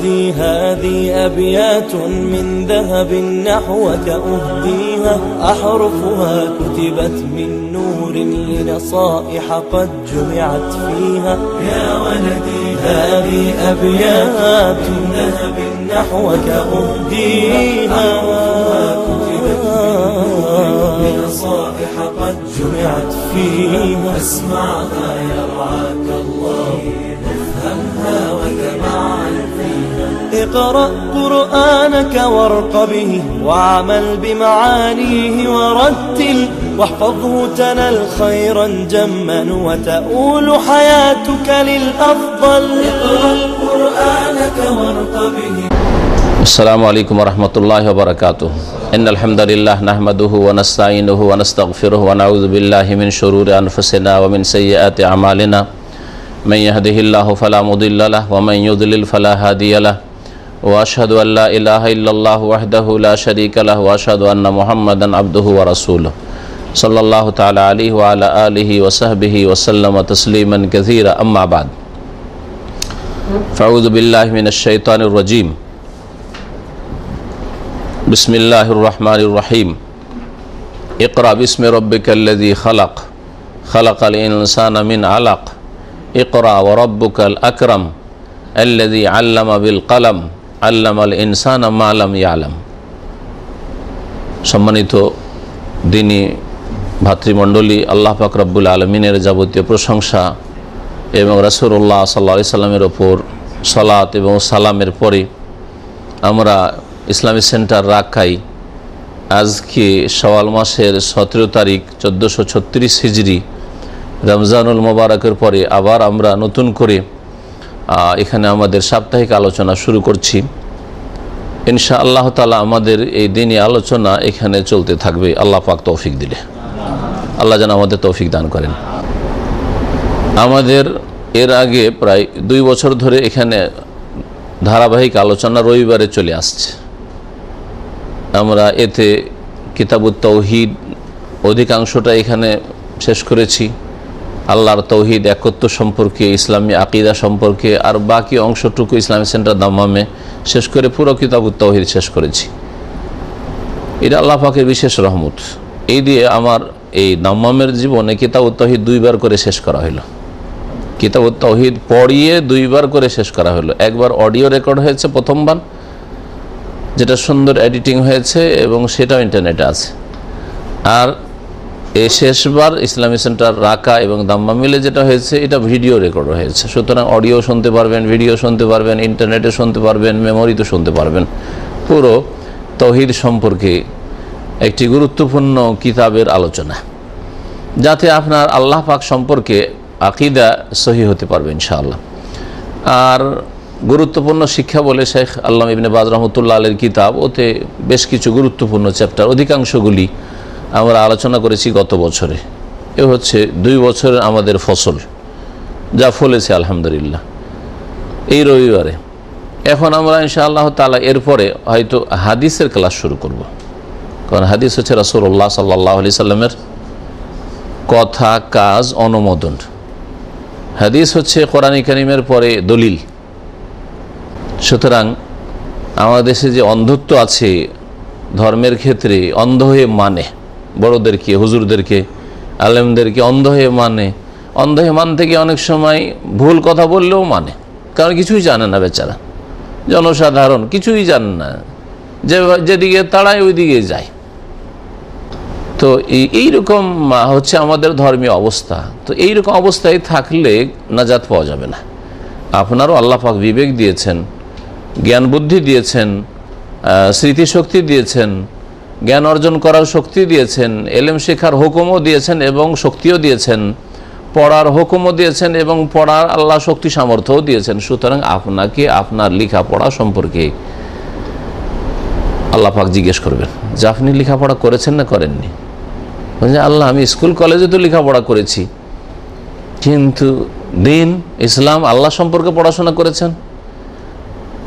ولدي هذه أبيات من ذهب نحوك أهديها أحرفها كتبت من نور لنصائح قد جمعت فيها. يا ولدي هذه أبيات من ذهب نحوك أهديها كتبت من نور لنصائح قد جمعت فيها. أسمعها يرعاك الله. أفهمها اقرأ قرآنك وارق به وعمل بمعانيه ورتل واحفظه تنل خيرا جما وتؤول حياتك للأفضل. اقرأ قرآنك وارق به. السلام عليكم ورحمة الله وبركاته. إن الحمد لله نحمده ونستعينه ونستغفره ونعوذ بالله من شرور أنفسنا ومن سيئات أعمالنا. من يهده الله فلا مضل له ومن يضلل فلا هادي له. وأشهد أن لا إله إلا الله وحده لا شريك له وأشهد أن محمدا عبده ورسوله. صلى الله تعالى عليه وعلى آله وصحبه وسلم تسليما كثيرا. أما بعد. فأعوذ بالله من الشيطان الرجيم. بسم الله الرحمن الرحيم. اقرأ باسم ربك الذي خلق. خلق الإنسان من علق. اقرأ وربك الأكرم. الذي علم بالقلم. আল্লাম আল ইনসান আম্মা ই আলাম সম্মানিত দিনী ভাতৃমণ্ডলী, আল্লাহ রব্বুল আলমিনের যাবতীয় প্রশংসা এবং রসুল্লাহ সাল্লা সাল্লামের ওপর সলাত এবং সালামের পরে আমরা ইসলামী সেন্টার রাখাই। আজকে সওয়াল মাসের সতেরো তারিখ চোদ্দোশো ছত্রিশ হিজড়ি রমজানুল মোবারকের পরে আবার আমরা নতুন করে এখানে আমাদের সাপ্তাহিক আলোচনা শুরু করছি। ইনশা আল্লাহ তালা আমাদের এই দিনই আলোচনা এখানে চলতে থাকবে। আল্লাহ পাক তৌফিক দিলে। আল্লাহ যেন আমাদের তৌফিক দান করেন। আমাদের এর আগে প্রায় দুই বছর ধরে এখানে ধারাবাহিক আলোচনা রবিবারে চলে আসছে। আমরা এতে কিতাবুত তৌহিদ অধিকাংশটা এখানে শেষ করেছি। আল্লাহর তৌহিদ একত্র সম্পর্কে, ইসলামী আকিদা সম্পর্কে, আর বাকি অংশটুকু ইসলামী সেন্টার দামামে শেষ করে পুরো কিতাবুত তৌহিদ শেষ করেছি। এটা আল্লাহ পাকের বিশেষ রহমত। এই দিয়ে আমার এই দাম্মামের জীবনে কিতাবুত তহিদ দুইবার করে শেষ করা হলো কিতাবুত তৌহিদ পড়িয়ে দুইবার করে শেষ করা হলো একবার অডিও রেকর্ড হয়েছে প্রথমবার, যেটা সুন্দর এডিটিং হয়েছে এবং সেটাও ইন্টারনেটে আছে। আর এ শেষবার ইসলামী সেন্টার, রাকা এবং দাম্মা মিলে যেটা হয়েছে, এটা ভিডিও রেকর্ড হয়েছে। সুতরাং অডিও শুনতে পারবেন, ভিডিও শুনতে পারবেন ইন্টারনেটে শুনতে পারবেন মেমোরিতে শুনতে পারবেন। পুরো তৌহিদ সম্পর্কে একটি গুরুত্বপূর্ণ কিতাবের আলোচনা, যাতে আপনার আল্লাহ পাক সম্পর্কে আকিদা সহি হতে পারবে ইনশাআল্লাহ। আর গুরুত্বপূর্ণ শিক্ষা বলে শেখ আল্লাহ ইবনে বাজ রহমতুল্লাহ আলের কিতাব, ওতে বেশ কিছু গুরুত্বপূর্ণ চ্যাপ্টার অধিকাংশগুলি আমরা আলোচনা করেছি গত বছরে। এ হচ্ছে দুই বছরের আমাদের ফসল, যা ফলেছে আলহামদুলিল্লাহ। এই রবিবারে। এখন আমরা ইনশাআল্লাহ তালা এরপরে হয়তো হাদিসের ক্লাস শুরু করব। কারণ হাদিস হচ্ছে রাসুল্লাহ সাল্লাহ আলি সাল্লামের কথা, কাজ, অনুমোদন। হাদিস হচ্ছে কোরআন করিমের পরে দলিল। সুতরাং আমাদের দেশে যে অন্ধত্ব আছে, ধর্মের ক্ষেত্রে অন্ধ হয়ে মানে। বড়োদেরকে, হুজুরদেরকে, আলেমদেরকে অন্ধ হয়ে মানে অন্ধ হয়ে মানতে গিয়ে অনেক সময় ভুল কথা বললেও মানে কারণ কিছুই জানে না বেচারা। জনসাধারণ কিছুই জানে না, যে যেদিকে তাড়ায় ওই দিকে যায়। তো এই- এইরকম হচ্ছে আমাদের ধর্মীয় অবস্থা। তো এইরকম অবস্থায় থাকলে নাজাত পাওয়া যাবে না। আপনারও আল্লাহ পাক বিবেক দিয়েছেন, জ্ঞান বুদ্ধি দিয়েছেন স্মৃতিশক্তি দিয়েছেন জ্ঞান অর্জন করার শক্তি দিয়েছেন, এলেম শেখার হুকুমও দিয়েছেন এবং শক্তিও দিয়েছেন, পড়ার হুকুমও দিয়েছেন এবং পড়ার আল্লাহ শক্তি সামর্থ্যও দিয়েছেন। সুতরাং আপনাকে আপনার লেখাপড়া সম্পর্কে আল্লাহ পাক জিজ্ঞেস করবেন, যে আপনি লেখাপড়া করেছেন না করেননি? আল্লাহ, আমি স্কুল কলেজে তো লেখাপড়া করেছি, কিন্তু দিন, ইসলাম আল্লাহ সম্পর্কে পড়াশোনা করেছেন?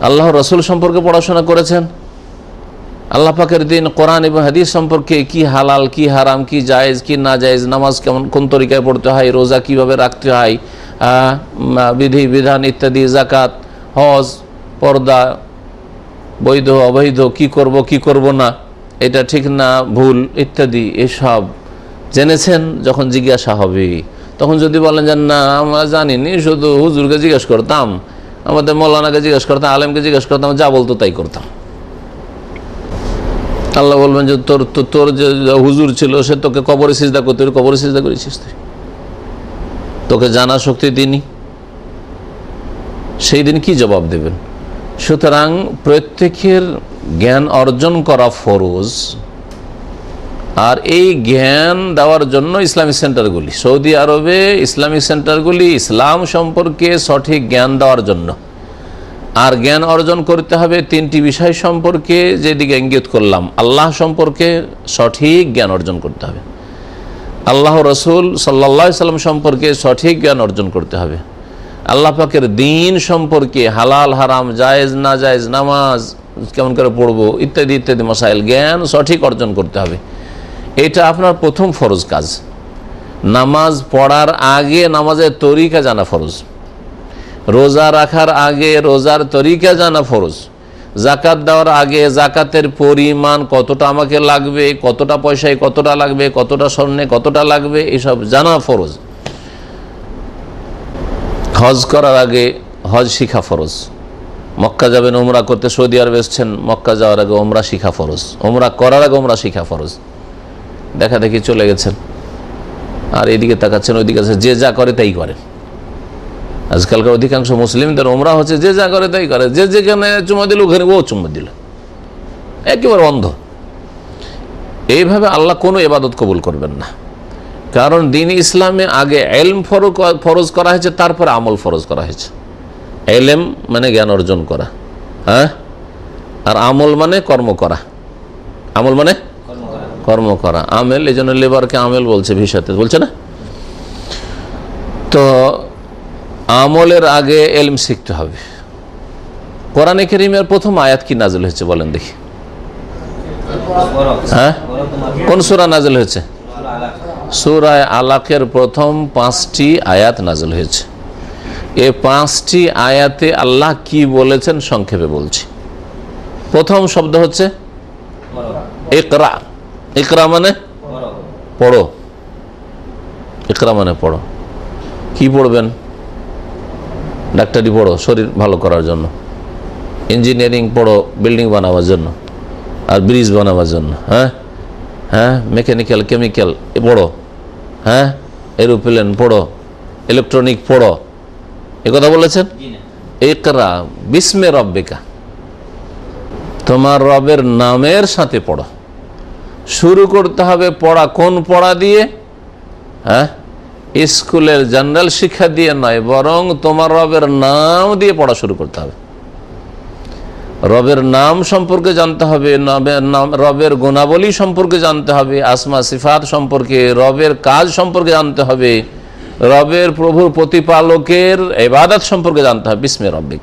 আল্লাহ রসুল সম্পর্কে পড়াশোনা করেছেন? আল্লাহ পাকের দিন কোরআন এবং হাদিস সম্পর্কে কি হালাল, কি হারাম, কি জায়েজ, কি না জায়েজ নামাজ কেমন, কোন তরিকায় পড়তে হয়, রোজা কীভাবে রাখতে হয় বিধি, বিধান ইত্যাদি জাকাত হজ, পর্দা, বৈধ, অবৈধ, কি করব কি করব না, এটা ঠিক না, ভুল ইত্যাদি, এসব। জেনেছেন, যখন জিজ্ঞাসা হবে। তখন যদি বলেন যে, না, আমরা জানিনি, শুধু হুজুরকে জিজ্ঞেস করতাম, আমাদের মৌলানাকে জিজ্ঞেস করতাম, আলেমকে জিজ্ঞেস করতাম, যা বলতো তাই করতাম। আল্লাহ বলবেন যে তোর তোর যে হুজুর ছিল, সে তোকে কবরে সিজদা করতে। কবরে সিজদা করেছিস তুই? তোকে জানা শক্তি দিনই সেই দিন কি জবাব দেবেন? সুতরাং প্রত্যেকের জ্ঞান অর্জন করা ফরজ। আর এই জ্ঞান দেওয়ার জন্য ইসলামিক সেন্টারগুলি, সৌদি আরবে ইসলামিক সেন্টারগুলি ইসলাম সম্পর্কে সঠিক জ্ঞান দেওয়ার জন্য। আর জ্ঞান অর্জন করতে হবে তিনটি বিষয় সম্পর্কে যেদিকে ইঙ্গিত করলাম। আল্লাহ সম্পর্কে সঠিক জ্ঞান অর্জন করতে হবে। আল্লাহ রসুল সাল্লা সাল্লাম সম্পর্কে সঠিক জ্ঞান অর্জন করতে হবে। আল্লাহ পাকের দিন সম্পর্কে হালাল, হারাম, জায়েজ, না জায়েজ, নামাজ, কেমন করে পড়ব, ইত্যাদি ইত্যাদি মশাইল জ্ঞান সঠিক অর্জন করতে হবে। এটা আপনার প্রথম ফরজ কাজ। নামাজ পড়ার আগে নামাজের তরিকা জানা ফরজ। রোজা রাখার আগে রোজার তরিকা জানা ফরজ। জাকাত দেওয়ার আগে জাকাতের পরিমাণ কতটা আমাকে লাগবে, কতটা পয়সায় কতটা লাগবে, কতটা স্বর্ণে কতটা লাগবে, এসব জানা ফরজ। হজ করার আগে হজ শিখা ফরজ। মক্কা যাবেন ওমরা করতে সৌদি আরব এসছেন, মক্কা যাওয়ার আগে ওমরা শিখা ফরজ। ওমরা করার আগে ওমরা শিখা ফরজ। দেখা দেখি চলে গেছেন। আর এদিকে তাকাচ্ছেন, ওইদিকে যে যা করে তাই করেন আজকালকার অধিকাংশ মুসলিমদের ওমরা হচ্ছে যে যা করে তাই করে। যে যেখানে চুমা দিল, ওখানে ও চুমা দিল। একেবারে অন্ধ। এইভাবে আল্লাহ কোনো এবাদত কবুল করবেন না। কারণ দিন ইসলামে আগে এলম ফরজ করা হয়েছে, তারপরে আমল ফরজ করা হয়েছে। এলেম মানে জ্ঞান অর্জন করা। হ্যাঁ? আর আমল মানে কর্ম করা। আমল মানে? কর্ম করা। আমেল, এই জন্য লেবারকে আমেল বলছে ভিসাতে। বলছে না? তো আমলের আগে এলম শিখতে হবে। কোরআনে কেরিমের প্রথম আয়াত কি নাজল হয়েছে বলেন দেখি। হ্যাঁ? কোন সুরা নাজল হয়েছে? সুরায় আলাকের প্রথম পাঁচটি আয়াত নাজল হয়েছে। এ পাঁচটি আয়াতে আল্লাহ কি বলেছেন সংক্ষেপে বলছি। প্রথম শব্দ হচ্ছে একরা একরা মানে পড়ো। একরা মানে পড়ো। কি পড়বেন? ডাক্তারি পড়ো শরীর ভালো করার জন্য। ইঞ্জিনিয়ারিং পড়ো বিল্ডিং বানাবার জন্য। আর ব্রিজ বানাবার জন্য হ্যাঁ? হ্যাঁ? মেকানিক্যাল কেমিক্যাল পড়ো হ্যাঁ? এরোপ্লেন পড়ো ইলেকট্রনিক পড়ো। এ কথা বলেছেন? একরা বিস্মে রব্বিকা। তোমার রবের নামের সাথে পড়ো। শুরু করতে হবে পড়া কোন পড়া দিয়ে? হ্যাঁ? স্কুলের জেনারেল শিক্ষা দিয়ে নয়, বরং তোমার রবের নাম দিয়ে পড়া শুরু করতে হবে। রবের নাম সম্পর্কে জানতে হবে নাম, রবের গুণাবলী সম্পর্কে জানতে হবে, আসমা, সিফাত সম্পর্কে, রবের কাজ সম্পর্কে জানতে হবে, রবের প্রভুর প্রতিপালকের এবাদত সম্পর্কে জানতে হবে, বিস্মে রব্বিক।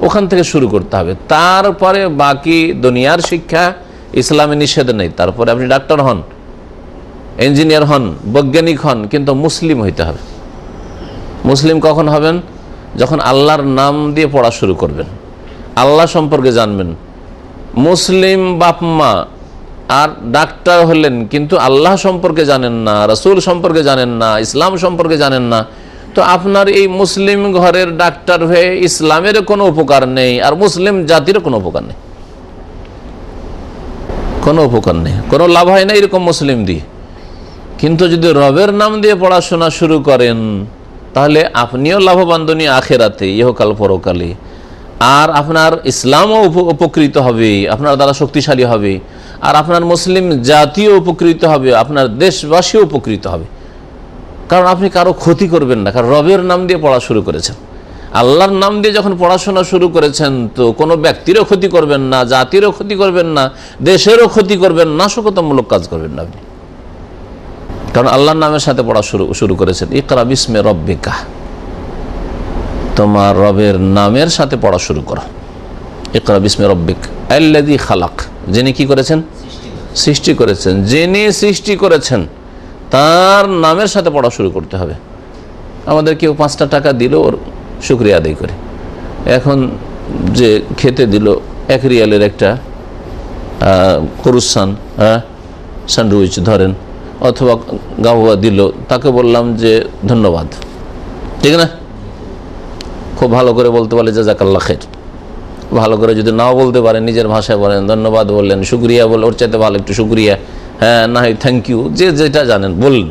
ওখান থেকে শুরু করতে হবে। তারপরে বাকি দুনিয়ার শিক্ষা, ইসলামে নিষেধ নেই। তারপরে আপনি ডাক্তার হন। ইঞ্জিনিয়ার হন, বৈজ্ঞানিক হন, কিন্তু মুসলিম হইতে হবে। মুসলিম কখন হবেন? যখন আল্লাহর নাম দিয়ে পড়া শুরু করবেন। আল্লাহ সম্পর্কে জানবেন। মুসলিম বাপ মা আর ডাক্তার হলেন, কিন্তু আল্লাহ সম্পর্কে জানেন না, রসুল সম্পর্কে জানেন না, ইসলাম সম্পর্কে জানেন না, তো আপনার এই মুসলিম ঘরের ডাক্তার হয়ে ইসলামের কোনো উপকার নেই, আর মুসলিম জাতির কোনো উপকার নেই। কোনো উপকার নেই। কোনো লাভ হয় না এরকম মুসলিম দিয়ে। কিন্তু যদি রবের নাম দিয়ে পড়াশোনা শুরু করেন, তাহলে আপনিও লাভবান আখেরাতে, ইহকাল পরকালে। আর আপনার ইসলামও উপ- উপকৃত হবে, আপনার দ্বারা শক্তিশালী হবে। আর আপনার মুসলিম জাতীয় উপকৃত হবে, আপনার দেশবাসীও উপকৃত হবে। কারণ আপনি কারও ক্ষতি করবেন না, কারণ রবের নাম দিয়ে পড়া শুরু করেছেন। আল্লাহর নাম দিয়ে যখন পড়াশোনা শুরু করেছেন, তো কোনো ব্যক্তিরও ক্ষতি করবেন না, জাতিরও ক্ষতি করবেন না, দেশেরও ক্ষতি করবেন নাশকতামূলক কাজ করবেন না আপনি। কারণ আল্লাহর নামের সাথে পড়া শুরু শুরু করেছেন। ইকরা বিস্মে রব্বিকা। তোমার রবের নামের সাথে পড়া শুরু করো। ইকরা বিস্মে রব্বিক। আল্লাদি খালাক। যিনি কি করেছেন? সৃষ্টি করেছেন। যিনি সৃষ্টি করেছেন, তার নামের সাথে পড়া শুরু করতে হবে। আমাদের কেউ পাঁচটা টাকা দিল, ওর শুক্রিয়া আদায় করে। এখন যে খেতে দিল, এক রিয়ালের একটা করুসান হ্যাঁ স্যান্ডউইচ ধরেন। অথবা গাহুয়া দিল, তাকে বললাম যে ধন্যবাদ। ঠিক না? খুব ভালো করে বলতে পারলে যে জাকাল্লা খের। ভালো করে যদি নাও বলতে পারেন নিজের ভাষায় বলেন, ধন্যবাদ বললেন, শুক্রিয়া বলে, ওর চাইতে ভালো একটু শুক্রিয়া। হ্যাঁ না হয় থ্যাংক ইউ যে যেটা জানেন, বললেন।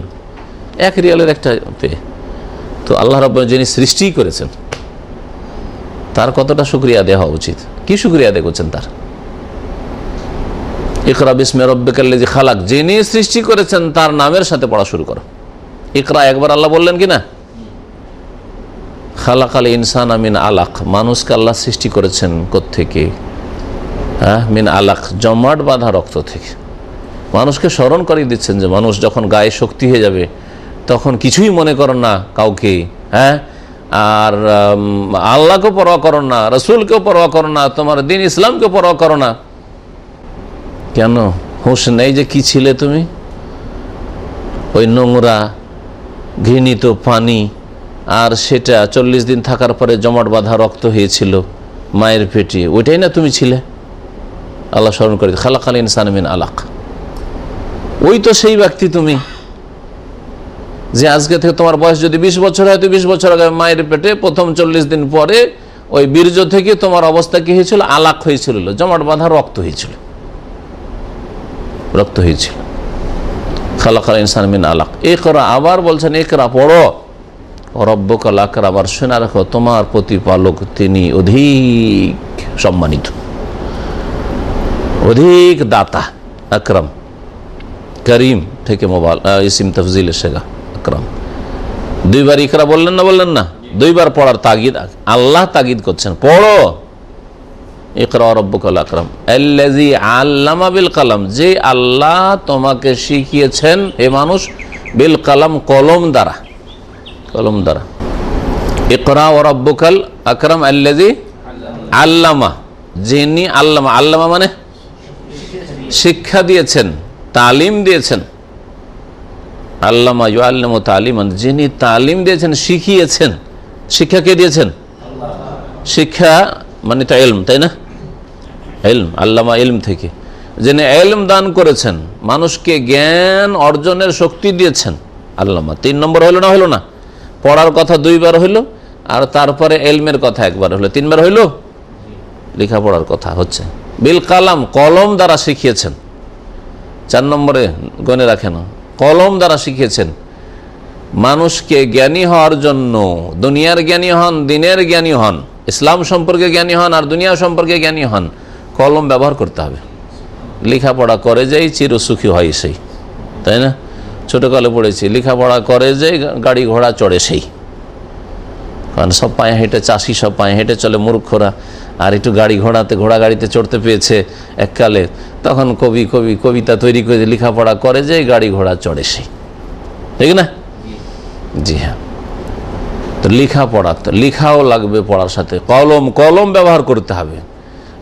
এক রিয়ালের একটা পেয়ে তো আল্লাহ রব যিনি সৃষ্টি করেছেন, তার কতটা শুক্রিয়া দেওয়া উচিত? কি শুক্রিয়া আদায় করছেন তার? ইকরা বিসমে রব্বিকাল্লি যে খালাক। যিনি সৃষ্টি করেছেন, তার নামের সাথে পড়া শুরু করো। ইকরা একবার আল্লাহ বললেন কি না খালাক আল ইনসান আমিন আলাক। মানুষকে আল্লাহ সৃষ্টি করেছেন থেকে হ্যাঁ মিন আলাক, জমাট বাঁধা রক্ত থেকে। মানুষকে স্মরণ করিয়ে দিচ্ছেন যে মানুষ যখন গায়ে শক্তি হয়ে যাবে, তখন কিছুই মনে করো না কাউকে। হ্যাঁ আর আল্লাহকেও পরোয়া করো না, রসুলকেও পরোয়া করো না, তোমার দিন ইসলামকেও পরোয়া করো না। কেন? হুঁশ নেই যে কি ছিলে তুমি? ওই নোংরা, ঘৃণিত পানি, আর সেটা চল্লিশ দিন থাকার পরে জমাট বাঁধা রক্ত হয়েছিল মায়ের পেটে। ওইটাই না তুমি ছিলে? আল্লাহ স্মরণ করে খালাকাল ইনসান মিন আলাক। ওই তো সেই ব্যক্তি তুমি, যে আজকে থেকে তোমার বয়স যদি বিশ বছর হয়, তো বিশ বছর আগে মায়ের পেটে প্রথম চল্লিশ দিন পরে ওই বীর্য থেকে তোমার অবস্থা কি হয়েছিল? আলাক হয়েছিল, জমাট বাঁধা রক্ত হয়েছিল। রক্ত হয়েছিল। খালাকাল ইনসান মিন আলাক। একরা আবার বলছেন একরা পড়ো। রব্বকাল আকর আবার শোনা রাখো, তোমার প্রতিপালক তিনি অধিক সম্মানিত। অধিক দাতা, আকরাম। করিম থেকে মোবাইল ইসিম তফজিল শেখা আকরাম। দুইবার ইকরা বললেন না বললেন না? দুইবার পড়ার তাগিদ, আল্লাহ তাগিদ করছেন। পড়ো। ইকরা রব্বকাল আকরাম। আল্লাজি আল্লামা বিল কালাম। যে আল্লাহ তোমাকে শিখিয়েছেন হে মানুষ, বিল কালাম কলম দ্বারা। কলম দ্বারা। ইকরা ও রব্বকাল আকরাম আল্লাজি আল্লামা। যিনি আল্লামা। আল্লামা মানে শিক্ষা দিয়েছেন, তালিম দিয়েছেন। আল্লামা ইউ আল্লাম তালিমান। যিনি তালিম দিয়েছেন, শিখিয়েছেন। শিক্ষা কে দিয়েছেন? শিক্ষা মানে তো এলম তাই না? এলম, আল্লামা এলম থেকে। যিনি এলম দান করেছেন, মানুষকে জ্ঞান অর্জনের শক্তি দিয়েছেন আল্লামা। তিন নম্বর হইল না হইল না? পড়ার কথা দুইবার হইল, আর তারপরে এলমের কথা একবার হইল। তিনবার হইল? লেখাপড়ার কথা হচ্ছে। বিল কালাম, কলম দ্বারা শিখিয়েছেন। চার নম্বরে গনে রাখেন কলম দ্বারা শিখিয়েছেন, মানুষকে জ্ঞানী হওয়ার জন্য, দুনিয়ার জ্ঞানী হন, দিনের জ্ঞানী হন, ইসলাম সম্পর্কে জ্ঞানী হন, আর দুনিয়া সম্পর্কে জ্ঞানী হন। কলম ব্যবহার করতে হবে। লেখাপড়া করে যাই চিরসুখী হয় সেই, তাই না? ছোটোকালে পড়েছি, লেখাপড়া করে যে গাড়ি ঘোড়া চড়ে সেই। কারণ সব পায়ে হেঁটে, চাষি সব পায়ে হেঁটে চলে, মূর্খরা। আর একটু গাড়ি ঘোড়াতে, ঘোড়া গাড়িতে চড়তে পেয়েছে এককালে, তখন কবি কবি, কবিতা তৈরি করে লেখাপড়া করে যে গাড়ি ঘোড়া চড়ে সেই। ঠিক না? জি হ্যাঁ। তো লেখাপড়া, তো লেখাও লাগবে পড়ার সাথে। কলম কলম ব্যবহার করতে হবে।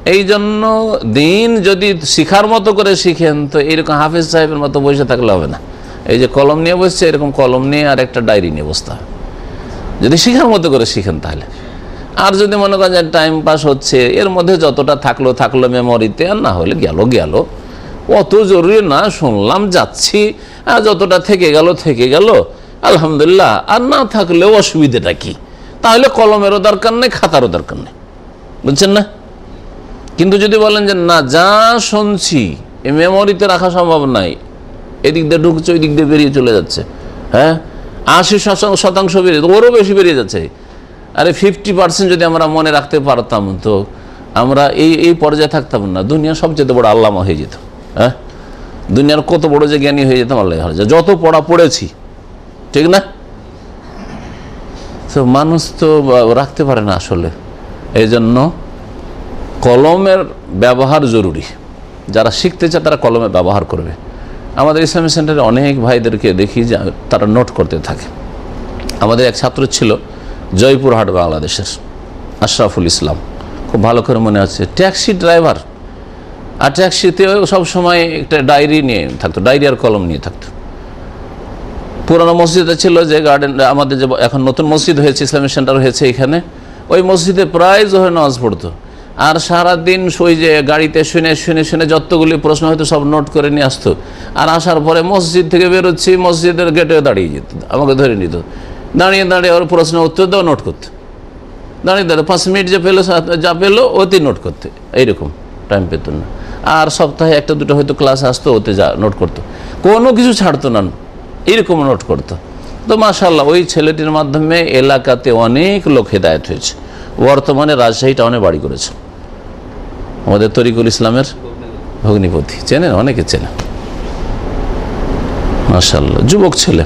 এই জন্য দিন যদি শিখার মতো করে শিখেন, তো এরকম হাফিজ সাহেবের মতো বসে থাকলে হবে না। এই যে কলম নিয়ে বসছে, এরকম কলম নিয়ে আর একটা ডায়েরি নিয়ে বসতে হবে। যদি শিখার মতো করে শিখেন তাহলে। আর যদি মনে করেন যে টাইম পাস হচ্ছে, এর মধ্যে যতটা থাকল থাকল মেমোরিতে আর না হলে গেল গেল। অত জরুরি না, শুনলাম, যাচ্ছি, আর যতটা থেকে গেল থেকে গেল। আলহামদুলিল্লাহ, আর না থাকলেও অসুবিধাটা কি? তাহলে কলমেরও দরকার নেই, খাতারও দরকার নেই। বুঝছেন না? কিন্তু যদি বলেন যে, না, যা শুনছি এ মেমোরিতে রাখা সম্ভব নাই, এদিক দিয়ে ঢুকছে ওই দিক দিয়ে বেরিয়ে চলে যাচ্ছে। হ্যাঁ? আশি শতাংশ বেরিয়ে, ওরও বেশি বেরিয়ে যাচ্ছে। আরে ফিফটি পার্সেন্ট যদি আমরা মনে রাখতে পারতাম তো, আমরা এই এই পর্যায়ে থাকতাম না। দুনিয়া সবচেয়ে বড় আল্লামা হয়ে যেত হ্যাঁ? দুনিয়ার কত বড় যে জ্ঞানী হয়ে যেতাম আল্লাহ যত পড়া পড়েছি, ঠিক না? তো মানুষ তো রাখতে পারে না আসলে। এই জন্য কলমের ব্যবহার জরুরি। যারা শিখতে চায় তারা কলমের ব্যবহার করবে। আমাদের ইসলামী সেন্টারে অনেক ভাইদেরকে দেখি যে তারা নোট করতে থাকে। আমাদের এক ছাত্র ছিল জয়পুরহাট বাংলাদেশের, আশরাফুল ইসলাম। খুব ভালো করে মনে আছে, ট্যাক্সি ড্রাইভার। আর ট্যাক্সিতে সব সময় একটা ডায়েরি নিয়ে থাকতো, ডায়েরি আর কলম নিয়ে থাকতো। পুরনো মসজিদে ছিল যে গার্ডেন আমাদের যে এখন নতুন মসজিদ হয়েছে ইসলামিক সেন্টার হয়েছে এখানে। ওই মসজিদে প্রায় জোহর নামাজ পড়তো। আর সারাদিন ওই যে গাড়িতে শুনে শুনে শুনে যতগুলি প্রশ্ন হয়তো সব নোট করে নিয়ে আসতো। আর আসার পরে মসজিদ থেকে বেরোচ্ছি, মসজিদের গেটে দাঁড়িয়ে যেত, আমাকে ধরে নিত। দাঁড়িয়ে দাঁড়িয়ে ওর প্রশ্ন উত্তর দাও, নোট করতে। দাঁড়িয়ে দাঁড়িয়ে পাঁচ মিনিট যে পেল যা পেল, ওতে নোট করতে। এইরকম টাইম পেত না। আর সপ্তাহে একটা দুটো হয়তো ক্লাস আসতো, ওতে যা নোট করতো। কোনো কিছু ছাড়তো না এরকম নোট করতো। তো মাশাল্লাহ ওই ছেলেটির মাধ্যমে এলাকাতে অনেক লোক হেদায়ত হয়েছে। বর্তমানে রাজশাহী টাউনে বাড়ি করেছে। আমাদের তরিকুল ইসলামের ভগ্নিপতি। চেনেন? অনেকে চেনে মাশাল্লাহ যুবক ছেলে।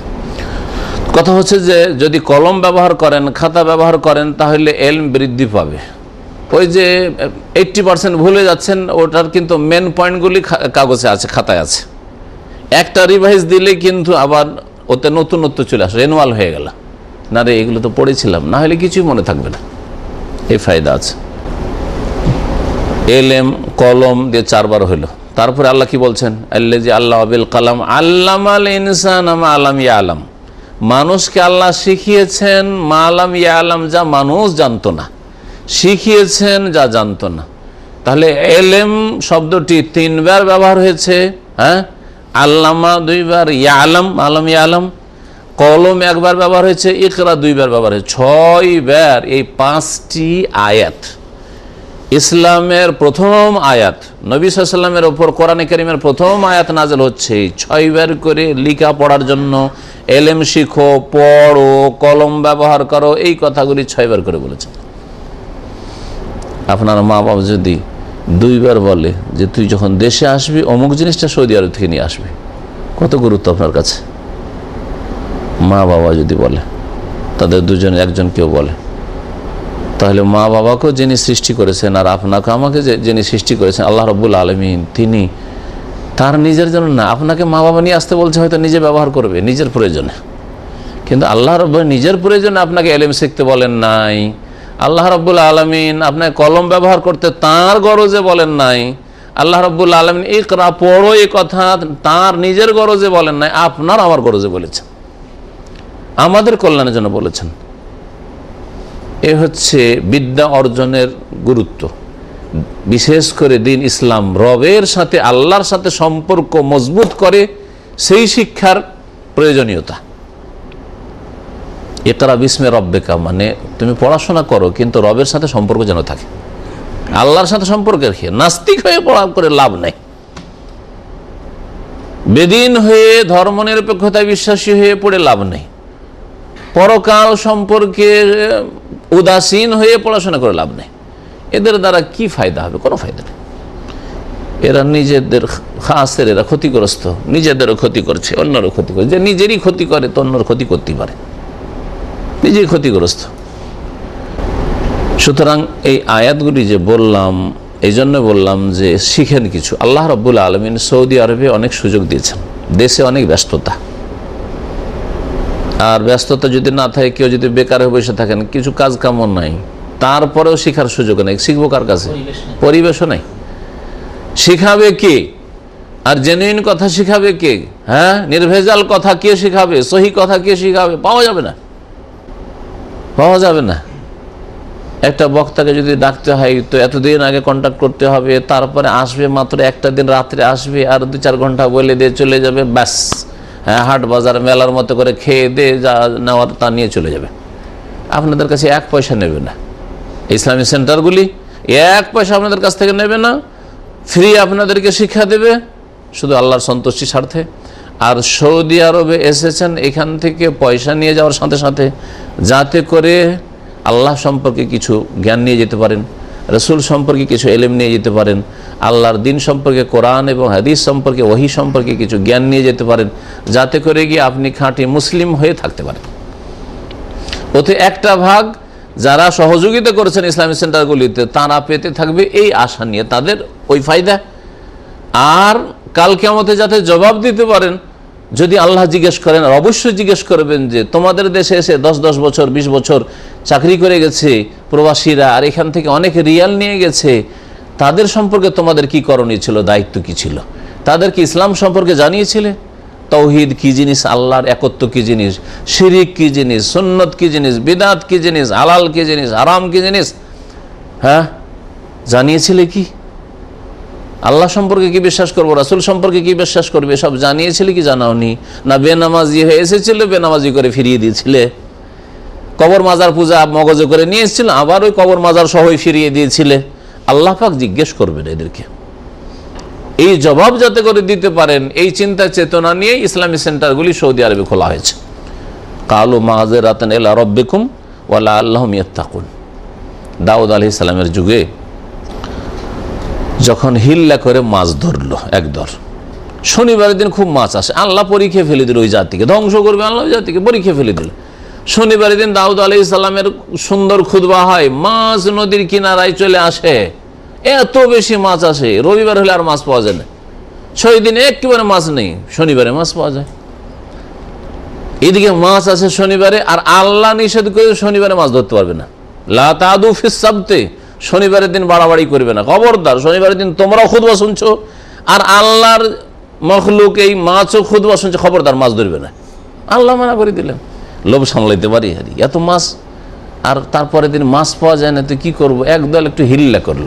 কথা হচ্ছে যে, যদি কলম ব্যবহার করেন, খাতা ব্যবহার করেন, তাহলে এলম বৃদ্ধি পাবে। ওই যে এইট্টি পার্সেন্ট ভুলে যাচ্ছেন, ওটার কিন্তু মেন পয়েন্টগুলি কাগজে আছে, খাতায় আছে। একটা রিভাইজ দিলে কিন্তু আবার ওতে নতুনত্ব চলে আসে রেনুয়াল হয়ে গেল। না রে, এগুলো তো পড়েছিলাম, না হলে কিছুই মনে থাকবে না। এই ফায়দা আছে। এলেম, কলম দিয়ে চারবার হইল। তারপরে আল্লাহ কি বলছেন? আল্লাহ যে আল্লাহ আবিল কালাম আল্লাম আল ইনসান আলাম ইয়া আলাম মানুষকে আল্লাহ শিখিয়েছেন মা আলাম ইয়া আলাম যা মানুষ জানতো না। শিখিয়েছেন যা জানতো না। তাহলে এলেম শব্দটি তিনবার ব্যবহার হয়েছে হ্যাঁ? আল্লামা দুইবার ইয়া আলাম আলাম ইয়া আলাম কলম একবার ব্যবহার হয়েছে, ইকরা দুইবার ব্যবহার হয়েছে। ছয় বার এই পাঁচটি আয়াত। ইসলামের প্রথম আয়াত, নবী সাল্লামের ওপর কোরআনে করিমের প্রথম আয়াত নাজল হচ্ছে ছয়বার করে লিখা পড়ার জন্য এলেম শিখো, পড়ো, কলম ব্যবহার করো, এই কথাগুলি ছয়বার করে বলেছেন। আপনার মা বাবা যদি দুইবার বলে যে তুই যখন দেশে আসবি, অমুক জিনিসটা সৌদি আরব থেকে নিয়ে আসবি, কত গুরুত্ব আপনার কাছে? মা বাবা যদি বলে, তাদের দুজন একজন কেউ বলে তাহলে মা বাবাকেও যিনি সৃষ্টি করেছেন আর আপনাকে আমাকে যিনি সৃষ্টি করেছেন, আল্লাহ রব্বুল আলমিন, তিনি তার নিজের জন্য না, আপনাকে মা বাবা নিয়ে আসতে বলছে, হয়তো নিজে ব্যবহার করবে, নিজের প্রয়োজনে। কিন্তু আল্লাহ রব্বুল নিজের প্রয়োজনে আপনাকে এলেম শিখতে বলেন নাই। আল্লাহ রব্বুল আলমিন আপনাকে কলম ব্যবহার করতে তার গরজে বলেন নাই। আল্লাহ রব্বুল আলমিন, ইকরা, পড়ো এ কথা, তার নিজের গরজে বলেন নাই, আপনার আমার গরজে বলেছেন। আমাদের কল্যাণের জন্য বলেছেন। এ হচ্ছে বিদ্যা অর্জনের গুরুত্ব। বিশেষ করে দিন ইসলাম রবের সাথে আল্লাহর সাথে সম্পর্ক মজবুত করে, সেই শিক্ষার প্রয়োজনীয়তা। একরা বিস্মে রব্বেকা মানে তুমি পড়াশোনা করো, কিন্তু রবের সাথে সম্পর্ক যেন থাকে। আল্লাহর সাথে সম্পর্ক রেখে, নাস্তিক হয়ে পড়া করে লাভ নেই। বেদিন হয়ে, ধর্মনিরপেক্ষতায় বিশ্বাসী হয়ে পড়ে লাভ নেই। পরকাল সম্পর্কে উদাসীন হয়ে পড়াশোনা করে লাভ নেই। এদের দ্বারা কি ফায়দা হবে? কোনো ফায়দা নেই। এরা নিজেদের খাসের, এরা ক্ষতিগ্রস্ত। নিজেদেরও ক্ষতি করছে, অন্যরও ক্ষতি করছে। যে নিজেরই ক্ষতি করে, তো অন্যর ক্ষতি করতেই পারে। নিজেই ক্ষতিগ্রস্ত। সুতরাং এই আয়াতগুলি যে বললাম এই জন্য বললাম যে শিখেন কিছু। আল্লাহ রব্বুল আলমিন সৌদি আরবে অনেক সুযোগ দিয়েছেন। দেশে অনেক ব্যস্ততা। আর ব্যস্ততা যদি না থাকে, কেউ যদি বেকার হয়ে বসে থাকেন, কিছু কাজ কামও নাই। তারপরেও শেখার সুযোগ নেই। শিখব কার কাছে? পরিবেশও নেই। শিখাবে কে? আর জেনুইন কথা শিখাবে কে? হ্যাঁ? নির্ভেজাল কথা কে শিখাবে? সহি কথা কে শিখাবে? পাওয়া যাবে না। পাওয়া যাবে না। একটা বক্তাকে যদি ডাকতে হয়, তো এতদিন আগে কন্ট্যাক্ট করতে হবে, তারপরে আসবে মাত্র একটা দিন, রাত্রে আসবে, আর দু চার ঘণ্টা বলে দিয়ে চলে যাবে, ব্যাস। হাট বাজার মেলার মতো করে খেয়ে দিয়ে যা নেওয়ার তা নিয়ে চলে যাবে। আপনাদের কাছে এক পয়সা নেবে না। ইসলামী সেন্টারগুলি এক পয়সা আপনাদের কাছ থেকে নেবে না। ফ্রি আপনাদেরকে শিক্ষা দেবে। শুধু আল্লাহর সন্তুষ্টি স্বার্থে। আর সৌদি আরবে এসেছেন, এখান থেকে পয়সা নিয়ে যাওয়ার সাথে সাথে যাতে করে আল্লাহ সম্পর্কে কিছু জ্ঞান নিয়ে যেতে পারেন। রসুল সম্পর্কে কিছু এলেম নিয়ে যেতে পারেন, আল্লাহর দিন সম্পর্কে কোরআন এবং হাদিস সম্পর্কে, ওহি সম্পর্কে কিছু জ্ঞান নিয়ে যেতে পারেন, যাতে করে গিয়ে আপনি খাঁটি মুসলিম হয়ে থাকতে পারেন। ওতে একটা ভাগ যারা সহযোগিতা করেছেন ইসলামিক সেন্টারগুলিতে, তারা পেতে থাকবে এই আশা নিয়ে, তাদের ওই ফায়দা। আর কালকে কেমতে যাতে জবাব দিতে পারেন যদি আল্লাহ জিজ্ঞেস করেন, আর অবশ্যই জিজ্ঞেস করবেন যে তোমাদের দেশে এসে দশ দশ বছর ২০ বছর চাকরি করে গেছে প্রবাসীরা, আর এখান থেকে অনেক রিয়াল নিয়ে গেছে, তাদের সম্পর্কে তোমাদের কি করণীয় ছিল, দায়িত্ব কি ছিল? তাদেরকে ইসলাম সম্পর্কে জানিয়েছিলে? তৌহিদ কি জিনিস, আল্লাহর একত্ব কি জিনিস, শিরিক কি জিনিস, সুন্নত কি জিনিস, বিদাত কি জিনিস আলাল কি জিনিস আরাম কি জিনিস? হ্যাঁ? জানিয়েছিলে কি? আল্লাহ সম্পর্কে কি বিশ্বাস করব? রাসুল সম্পর্কে কি বিশ্বাস করবে? সব জানিয়েছিলে কি জানাওনি? না বেনামাজি হয়ে এসেছিল, বেনামাজি করে ফিরিয়ে দিয়েছিলে? কবর মাজার পূজা মগজে করে নিয়ে এসেছিল, আবার ওই কবর মাজার সহই ফিরিয়ে দিয়েছিলে। আল্লাহ পাক জিজ্ঞেস করবেন এদেরকে। এই জবাব যাতে করে দিতে পারেন, এই চিন্তা চেতনা নিয়ে ইসলামী সেন্টারগুলি সৌদি আরবে খোলা হয়েছে। কালু মাহাজের রাতেন এলা রব্বিকুম ওয়ালা আল্লাহ মিয়াত্তাকুন দাউদ আলি ইসলামের যুগে যখন হিল্লা করে মাছ ধরলো একদর শনিবারের দিন খুব মাছ আসে। আল্লাহ পরীক্ষা ফেলে দিল ওই জাতিকে। ধ্বংস করবে আল্লাহ জাতিকে। পরীক্ষা ফেলে দিল। শনিবারের দিন দাউদ আলি ইসলামের সুন্দর খুদবা হয়। মাছ নদীর কিনারায় চলে আসে। এত বেশি মাছ আসে। রবিবার হলে আর মাছ পাওয়া যায় না। ছয় দিন একেবারে মাছ নেই। শনিবারে মাছ পাওয়া যায়। এদিকে মাছ আছে শনিবারে, আর আল্লাহ নিষেধ করে শনিবারে মাছ ধরতে পারবে না। লাতাদু ফিসাবতে শনিবারের দিন বাড়াবাড়ি করবে না। খবরদার, শনিবারের দিন তোমরাও খুদবা শুনছো। আর আল্লাহর মখলুক এই মাছও খুদবা শুনছো, খবরদার মাছ ধরবে না। আল্লাহ মানা করে দিলেন। লোভ সামলাইতে পারি হারি। এত মাছ, আর তারপরে দিন মাছ পাওয়া যায় না, তো কী করব? একদল একটু হিল্লা করল।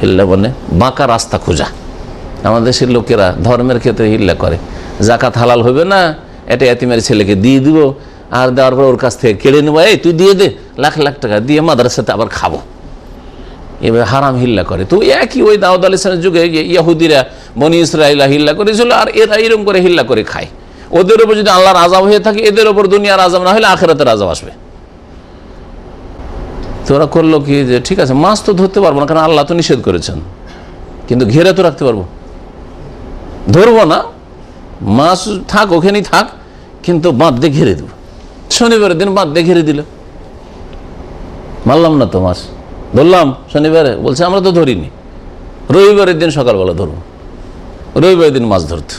হিল্লা বলে, বাঁকা রাস্তা খোঁজা। আমাদের দেশের লোকেরা ধর্মের ক্ষেত্রে হিল্লা করে। জাকাত হালাল হবে না, এটা এতিমের ছেলেকে দিয়ে দিব, আর দেওয়ার পর ওর কাছ থেকে কেড়ে নেব, এই, তুই দিয়ে দে, লাখ লাখ টাকা, দিয়ে মাদ্রাসাতে আবার খাব। এবার হারাম হিল্লা করে। তো একই ওই দাউদ আলিসের যুগে ইয়াহুদিরা বনি ইসরাইলা হিল্লা করেছিল আর এরা এরকম করে হিল্লা করে খায়। ওদের ওপর যদি আল্লাহর আজাব হয়ে থাকে, এদের ওপর দুনিয়ার আজাব না হলে আখেরাতের আজাব আসবে। তো ওরা করল কি যে, ঠিক আছে, মাছ তো ধরতে পারব না, কারণ আল্লাহ তো নিষেধ করেছেন। কিন্তু ঘেরে তো রাখতে পারব। ধরবো না, মাছ থাক, ওখানেই থাক, কিন্তু বাঁধ দিয়ে ঘিরে দেবো। শনিবারের দিন বাঁধ দিয়ে ঘিরে দিল। মারলাম না তো মাছ। ধরলাম শনিবারে? বলছে, আমরা তো ধরিনি। রবিবারের দিন সকালবেলা ধরবো। রবিবারের দিন মাছ ধরত।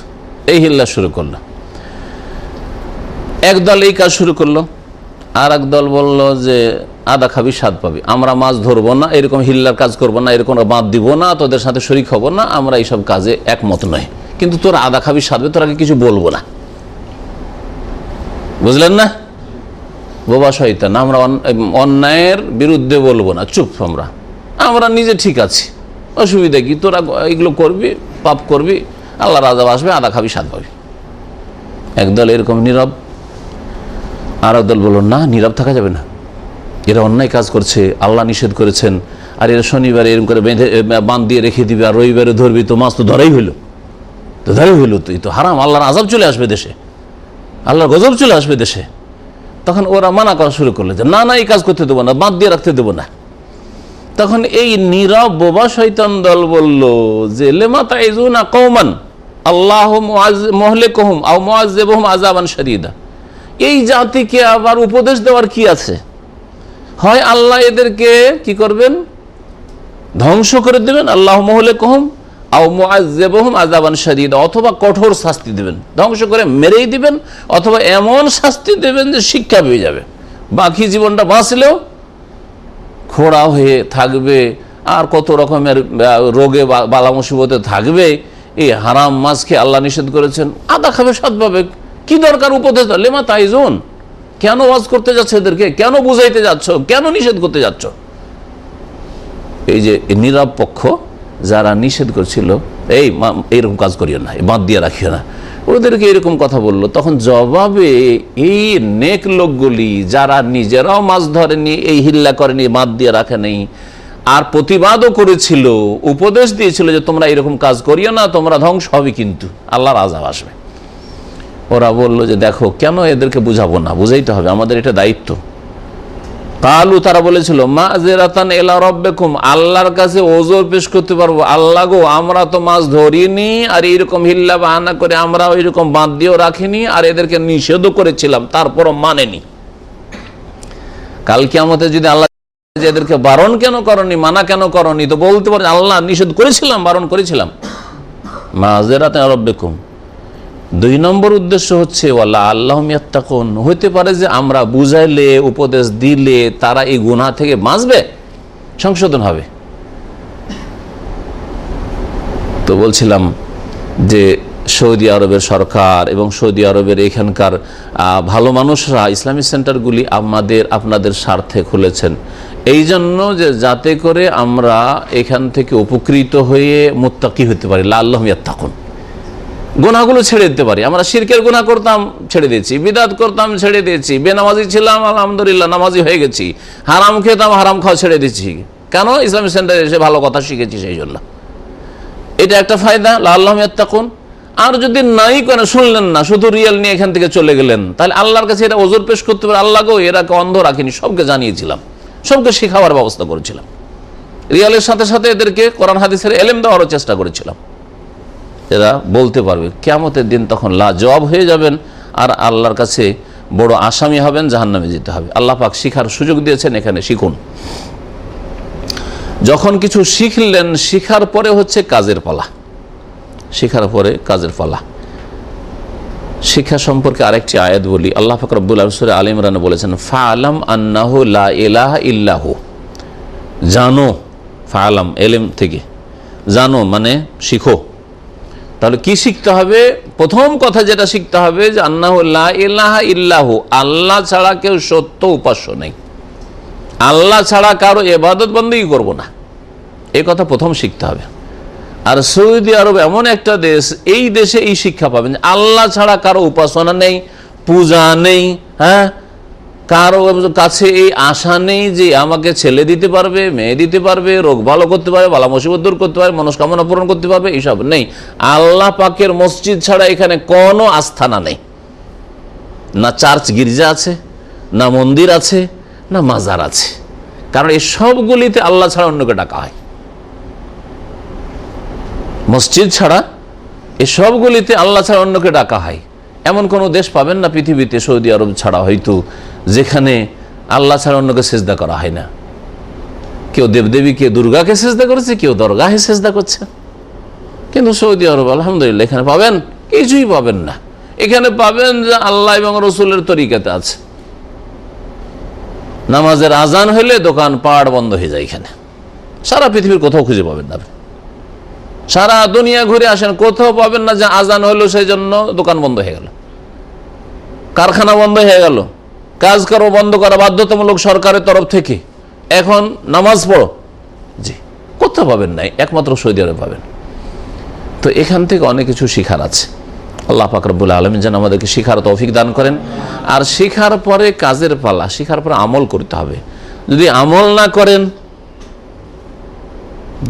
এই হিল্লা শুরু করল। একদল এই কাজ শুরু করল। আর দল বলল যে, আদা খাবি, স্বাদ পাবি। আমরা মাছ ধরবো না, এরকম হিল্লার কাজ করব না, এরকম বাঁধ দিব না, তোদের সাথে শরিক হব না, আমরা এইসব কাজে একমত নয় কিন্তু তোরা আদা খাবি, স্বাদ তোর আগে কিছু বলব না। বুঝলেন না? বোবা শয়তান আমরা অন্যায়ের বিরুদ্ধে বলব না। চুপ আমরা। আমরা নিজে ঠিক আছি। অসুবিধা কি? তোরা এগুলো করবি, পাপ করবি, আল্লাহ রাজা আসবে আদা খাবি, স্বাদ পাবি। একদল এরকম নীরব, আর একদল বলল, না, নীরব থাকা যাবে না। এরা অন্যায় কাজ করছে, আল্লাহ নিষেধ করেছেন, আর এরা শনিবারে এরকম করে বেঁধে বাঁধ দিয়ে রেখে দিবে, আর রবিবারে ধরবি, তো মাছ তো ধরাই হইল। তো ধরাই হইল তুই তো হারাম, আল্লাহর আজাব চলে আসবে দেশে। আল্লাহর গজব চলে আসবে দেশে। তখন ওরা মানা করা শুরু করল যে, না না, এই কাজ করতে দেবো না, বাদ দিয়ে রাখতে দেবো না। তখন এই নীরব বোবা শৈতান দল বলল যে, লেমা তাইজুনা কৌমান আল্লাহ মহলে কহুম আও মোয়াজেবহম আজাবান শরীদা এই জাতিকে আবার উপদেশ দেওয়ার কি আছে? হয় আল্লাহ এদেরকে কি করবেন? ধ্বংস করে দেবেন? আল্লাহ মহলে কহম ধ্বংস করে মেরেই দিবেন, অথবা এমন শাস্তি দেবেন যে শিক্ষা পেয়ে যাবে। বাকি জীবনটা বাঁচলেও খোড়া হয়ে থাকবে, আর কত রকমের রোগে বালা মুসিবতে থাকবে, এই হারাম মাছকে আল্লাহ নিষেধ করেছেন। আদা খাবে, স্বাদ পাবে। কি দরকার উপদেশ? লেমা তাই তাইজুন। কেন ওয়াজ করতে যাচ্ছে এদেরকে? কেন বুঝাইতে যাচ্ছ? কেন নিষেধ করতে যাচ্ছ? এই যে নীরব পক্ষ যারা নিষেধ করছিল, এই এইরকম কাজ করিও না বাদ দিয়ে রাখিও না। ওদেরকে এরকম কথা বলল। তখন জবাবে এই নেক লোকগুলি, যারা নিজেরাও মাছ ধরেনি, এই হিল্লা করেনি, বাদ দিয়ে রাখে নেই, আর প্রতিবাদও করেছিল, উপদেশ দিয়েছিল যে, তোমরা এরকম কাজ করিও না, তোমরা ধ্বংস হবে কিন্তু, আল্লাহর আজাব আসবে। ওরা বলল যে, দেখো, কেন এদেরকে বুঝাবো না? বুঝাইতে হবে, আমাদের এটা দায়িত্ব। কালু তারা বলেছিল মা জেরাতান এলা রব্বেকুম, আল্লাহর কাছে ওজোর পেশ করতে পারব। আল্লাহ গো, আমরা তো মাছ ধরিনি, আর এইরকম হিল্লা বাহানা করে আমরা ওইরকম বাঁধ দিয়েও রাখিনি, আর এদেরকে নিষেধও করেছিলাম, তারপরও মানেনি। কালকে আমাদের যদি আল্লাহ এদেরকে বারণ কেন করনি, মানা কেন করনি, তো বলতে পারে, আল্লাহ নিষেধ করেছিলাম, বারণ করেছিলাম। মা জেরাতান রব্বেকুম দুই নম্বর উদ্দেশ্য হচ্ছে, ওয়াল্লাহ আল্লাহ মিয়াত্তাকুন। হইতে পারে যে আমরা বুঝাইলে, উপদেশ দিলে তারা এই গুনাহ থেকে বাঁচবে, সংশোধন হবে। তো বলছিলাম যে সৌদি আরবের সরকার এবং সৌদি আরবের এখানকার ভালো মানুষরা ইসলামিক সেন্টারগুলি আমাদের, আপনাদের স্বার্থে খুলেছেন। এই জন্য যে যাতে করে আমরা এখান থেকে উপকৃত হয়ে মুত্তাকি হতে পারি, লা আল্লাহ মিয়াত্তাকুন। গুনাহগুলো ছেড়ে দিতে পারি। আমরা শিরকের গুনাহ করতাম, ছেড়ে দিয়েছি। বিদাত করতাম, ছেড়ে দিয়েছি। বেনামাজি ছিলাম, আলহামদুলিল্লাহ, নামাজি হয়ে গেছি। হারাম খেতাম, হারাম খাওয়া ছেড়ে দিচ্ছি কেন? ইসলামিক সেন্টারে এসে ভালো কথা শিখেছি সেই জন্য। এটা একটা ফায়দা আল্লাহ তাকুন আর যদি নাই কেন, শুনলেন না, শুধু রিয়াল নিয়ে এখান থেকে চলে গেলেন, তাহলে আল্লাহর কাছে এটা ওজোর পেশ করতে পারে। আল্লাহ গো এরাকে অন্ধ রাখিনি, সবকে জানিয়েছিলাম। সবকে শেখাবার ব্যবস্থা করেছিলাম। রিয়ালের সাথে সাথে এদেরকে কোরআন, হাদিসের এলেম দেওয়ারও চেষ্টা করেছিলাম। এরা বলতে পারবে কেমতের দিন তখন লা লাজবাব হয়ে যাবেন আর আল্লাহর কাছে বড় আসামি হবেন, জাহান্নামে যেতে হবে। আল্লাহ পাক শিখার সুযোগ দিয়েছেন এখানে, শিখুন। যখন কিছু শিখলেন, শিখার পরে হচ্ছে কাজের পালা। শিখার পরে কাজের পালা। শিক্ষা সম্পর্কে আরেকটি আয়াত বলি। আল্লাহ ফকরবুল আলসুর আল ইমরান বলেছেন ফা আলাম আন্নাহ লা ইলাহ ইল্লাহু। জানো ফা আলাম এলেম থেকে। জানো মানে শিখো। তাহলে কি শিখতে হবে? প্রথম কথা যেটা শিখতে হবে যে আন্নাহুল্লাহ ইল্লাহা ইল্লাহু, আল্লাহ ছাড়া কেউ সত্য উপাস্য নেই। আল্লাহ ছাড়া কারও এবাদত বন্দী করব না। এই কথা প্রথম শিখতে হবে। আর সৌদি আরব এমন একটা দেশ, এই দেশে এই শিক্ষা পাবেন আল্লাহ ছাড়া কারও উপাসনা নেই, পূজা নেই হ্যাঁ? কারও কাছে এই আশা নেই যে আমাকে ছেলে দিতে পারবে, মেয়ে দিতে পারবে, রোগ ভালো করতে পারবে, বালা মুসিবত দূর করতে পারবে, মনস্কামনা পূরণ করতে পারবে এইসব নেই। আল্লাহ পাকের মসজিদ ছাড়া এখানে কোনো আস্থানা নেই। না চার্চ, গির্জা আছে, না মন্দির আছে, না মাজার আছে। কারণ এই সবগুলিতে আল্লাহ ছাড়া অন্যকে ডাকা হয়। মসজিদ ছাড়া এই সবগুলিতে আল্লাহ ছাড়া অন্যকে ডাকা হয়। এমন কোনো দেশ পাবেন না পৃথিবীতে, সৌদি আরব ছাড়া হয়তো, যেখানে আল্লাহ ছাড়া অন্যকে সেজদা করা হয় না। কেউ দেবদেবী কেউ দুর্গাকে সেজদা করেছে, কেউ দরগাহে সেজদা করছে। কিন্তু সৌদি আরব, আলহামদুলিল্লাহ, এখানে পাবেন, কিছুই পাবেন না। এখানে পাবেন যে আল্লাহ এবং রসুলের তরিকাতে আছে। নামাজের আজান হলে দোকান পাড় বন্ধ হয়ে যায় এখানে। সারা পৃথিবীর কোথাও খুঁজে পাবেন না। সারা দুনিয়া ঘুরে আসেন, কোথাও পাবেন না যে আজান হইল সেই জন্য দোকান বন্ধ হয়ে গেল। কারখানা বন্ধ হয়ে গেল। কাজ কর্ম বন্ধ করা বাধ্যতামূলক সরকারের তরফ থেকে। এখন নামাজ পড়ো। জি, কোথাও পাবেন নাই, একমাত্র সৌদি আরবে পাবেন। তো এখান থেকে অনেক কিছু শিখার আছে। আল্লাহ ফাকরবুল আলমিন যেন আমাদেরকে শিখার তৌফিক দান করেন। আর শিখার পরে কাজের পালা, শিখার পরে আমল করতে হবে। যদি আমল না করেন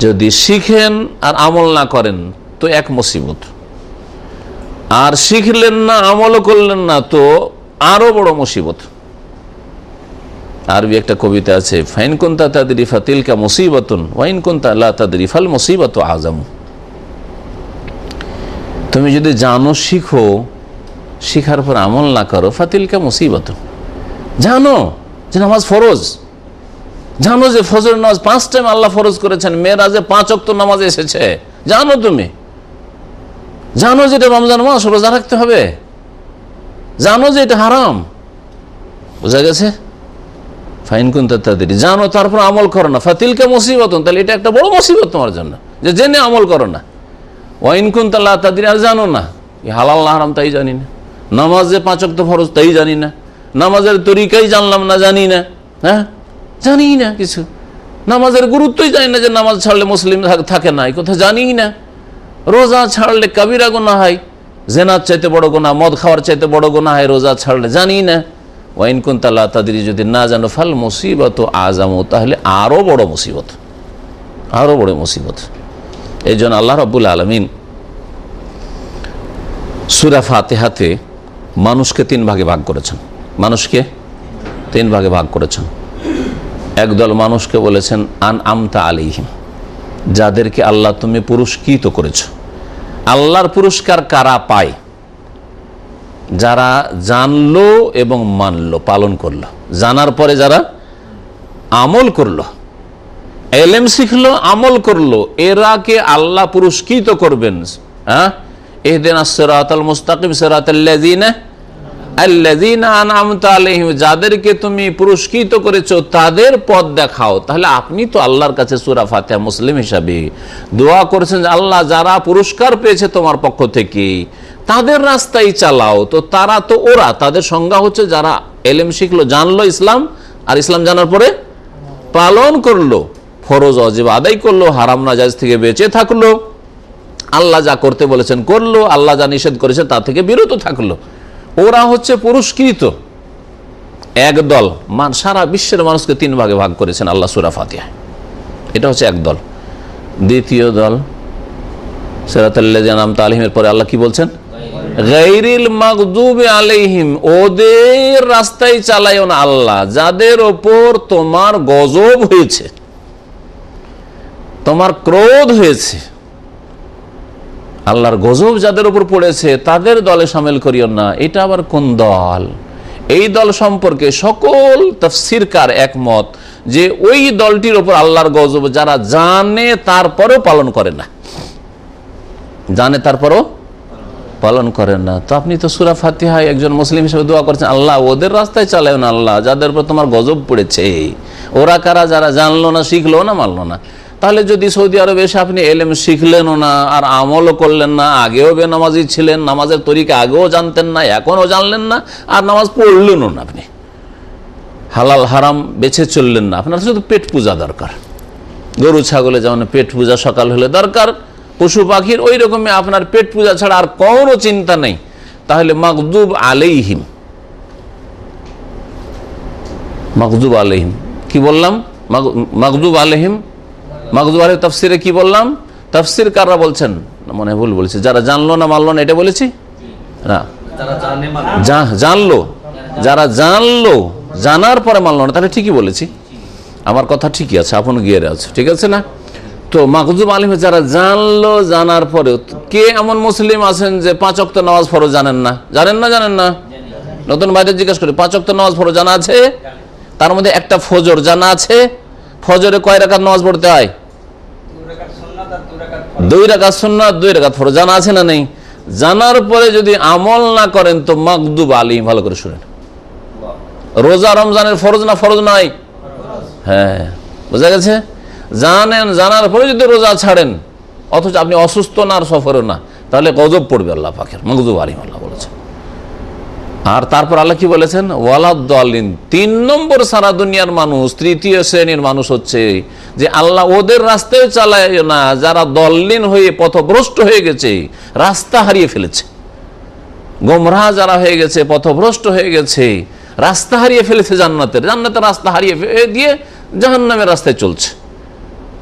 যদি শিখেন আর আমল না করেন, তো এক মুসিবত। আর শিখলেন না, আমলও করলেন না, তো আরও বড় মুসিবত। আরবি একটা কবিতা আছে, ফাইন কোনতা তাদের ফাতিলকা মুসিবতন ওয়াইন কোনতা আল্লাহ তাদের ফাল মুসিবত আজম তুমি যদি জানো, শিখো, শিখার পর আমল না করো, ফাতিলকা মুসিবত জানো যে নামাজ ফরজ। জানো যে ফজর নামাজ পাঁচ টাইম আল্লাহ ফরজ করেছেন, মেয়েরাজে পাঁচ অক্ত নামাজ এসেছে। জানো তুমি? জানো যে এটা রমজান মাস, রোজা রাখতে হবে? জানো যে এটা হারাম? বোঝা গেছে? ফাইন কুন তাদের। জানো তারপর আমল করো না। ফাতিলকে মুসিবত তাহলে এটা একটা বড় মুসিবত তোমার জন্য, যে জেনে আমল করো না। ওয়াইন কুন তাল্লাহ তাদের, আর জানো না। হালাল হারাম তাই জানি না। নামাজ যে পাঁচ অক্ত ফরজ তাই জানি না। নামাজের তরিকাই জানলাম না, জানি না। হ্যাঁ? জানি না কিছু। নামাজের গুরুত্বই জানি না যে নামাজ ছাড়লে মুসলিম থাকে না, এই কথা জানি না রোজা ছাড়লে কাবিরা গোনা হয়, জেনার চাইতে বড় গোনা মদ খাওয়ার চাইতে বড় গোনা হয়, রোজা ছাড়লে জানি না ওয়াইন কুন তাল্লাহ তাদের, যদি না জানো, ফাল মুসিবত আজামো তাহলে আরও বড় মুসিবত আরও বড় মুসিবত। এই জন্য আল্লাহ রব্বুল আলমিন সুরা ফাতেহাতে মানুষকে তিন ভাগে ভাগ করেছেন। মানুষকে তিন ভাগে ভাগ করেছেন। একদল মানুষকে বলেছেন, আন আমতা আলিহিম যাদেরকে আল্লাহ তুমি পুরস্কৃত করেছ। আল্লাহর পুরস্কার কারা পায়? যারা জানলো এবং মানলো, পালন করল। জানার পরে যারা আমল করল, এলেম শিখলো, আমল করল, এরা কে আল্লাহ পুরস্কৃত করবেন? হ্যাঁ এহদিন সেরাতাল মুস্তাকিম আলাইহিম যাদেরকে তুমি পুরস্কৃত করেছ, তাদের পথ দেখাও। তাহলে আপনি তো আল্লাহর কাছে সুরা ফাতিহা মুসলিম হিসাবে দোয়া করেছেন আল্লাহ যারা পুরস্কার পেয়েছে তোমার পক্ষ থেকে তাদের রাস্তায় চালাও। তো তারা তো ওরা, তাদের সংজ্ঞা হচ্ছে যারা এলেম শিখলো, জানলো ইসলাম, আর ইসলাম জানার পরে পালন করল, ফরজ, অজীব, আদায় করল, হারাম নাজাজ থেকে বেঁচে থাকল। আল্লাহ যা করতে বলেছেন করল, আল্লাহ যা নিষেধ করেছে তা থেকে বিরত থাকল। ওরা হচ্ছে পুরস্কৃত। এক দল, মান, সারা বিশ্বের মানুষকে তিন ভাগে ভাগ করেছেন আল্লাহ সুরা ফাতিহা। এটা হচ্ছে এক দল। দ্বিতীয় দল সেরাতাম তালিমের পরে আল্লাহ কি বলছেন? ওদের রাস্তায় চালাইও না আল্লাহ, যাদের ওপর তোমার গজব হয়েছে, তোমার ক্রোধ হয়েছে আল্লাহর গজব যাদের উপর পড়েছে, তাদের দলে সামিল করিও না। এটা আবার কোন দল? এই দল সম্পর্কে সকল তফসিরকার একমত যে ওই দলটির ওপর আল্লাহর গজব যারা জানে, তারপরেও পালন করে না। জানে, তারপরও পালন করেন না। তো আপনি তো সুরা ফাতিহায় একজন মুসলিম হিসেবে দোয়া করছেন, আল্লাহ, ওদের রাস্তায় চালায় না আল্লাহ, যাদের উপর তোমার গজব পড়েছে। ওরা কারা, যারা জানলো না, শিখলো না, মানলো না। তাহলে যদি সৌদি আরবে এসে আপনি এলেম শিখলেনও না, আর আমলও করলেন না, আগেও বেনামাজি ছিলেন, নামাজের তরিকা আগেও জানতেন না, এখনও জানলেন না, আর নামাজ পড়লেনও না আপনি। হালাল হারাম বেছে চললেন না, আপনার শুধু পেট পূজা দরকার। গরু, ছাগলে যেমন পেট পূজা সকাল হলে দরকার, পশু, পাখির, ওই রকমই আপনার পেট পূজা ছাড়া আর কোনো চিন্তা নেই। তাহলে মকদুব আলাইহিম। মকদুব আলহিম কি বললাম? মকদুব আলহিম মকদুব আলহ তফসিরে কি বললাম? তফসির কাররা বলছেন? মনে ভুল বলছি। যারা জানলো না মানলো না এটা বলেছি? না। জানলো যারা জানলো জানার পরে মানলো না তাহলে ঠিকই বলেছি। আমার কথা ঠিকই আছে আপন গিয়ে আছে ঠিক আছে না? তো মাকজুব আলিম যারা জানলো জানার পরে কে এমন মুসলিম আছেন যে পাঁচ অক্ত নামাজ ফরজ জানেন না? জানেন না জানেন না? নতুন বাইরে জিজ্ঞেস করি পাঁচ অক্ত নামাজ ফরজ জানা আছে? তার মধ্যে একটা ফজর জানা আছে? ফজরে কয় রাকাত নামাজ পড়তে হয়? দুই রাকাত সুন্নাত, দুই রাকাত ফরজ। জানা আছে না নেই? জানার পরে যদি আমল না করেন, তো মাকদুব আলিম ভালো করে শুনেন। রোজা রমজানের ফরজ না ফরজ নাই? হ্যাঁ বোঝা গেছে? জানেন, জানার পরে যদি রোজা ছাড়েন, অথচ আপনি অসুস্থ না আর সফরও না, তাহলে গজব পড়বে আল্লাহ পাখের মগজুব আলিম আল্লাহ আর তারপর আল্লাহ কি বলেছেন? ওয়ালাদ্দিন তিন নম্বর সারা দুনিয়ার মানুষ, তৃতীয় শ্রেণির মানুষ হচ্ছে যে আল্লাহ ওদের রাস্তায় চালায় না, যারা দল্লিন হয়ে পথভ্রষ্ট হয়ে গেছে, রাস্তা হারিয়ে ফেলেছে। গোমরা যারা হয়ে গেছে, পথভ্রষ্ট হয়ে গেছে, রাস্তা হারিয়ে ফেলেছে জান্নাতের। জান্নাতের রাস্তা হারিয়ে দিয়ে জাহান্নামের রাস্তায় চলছে।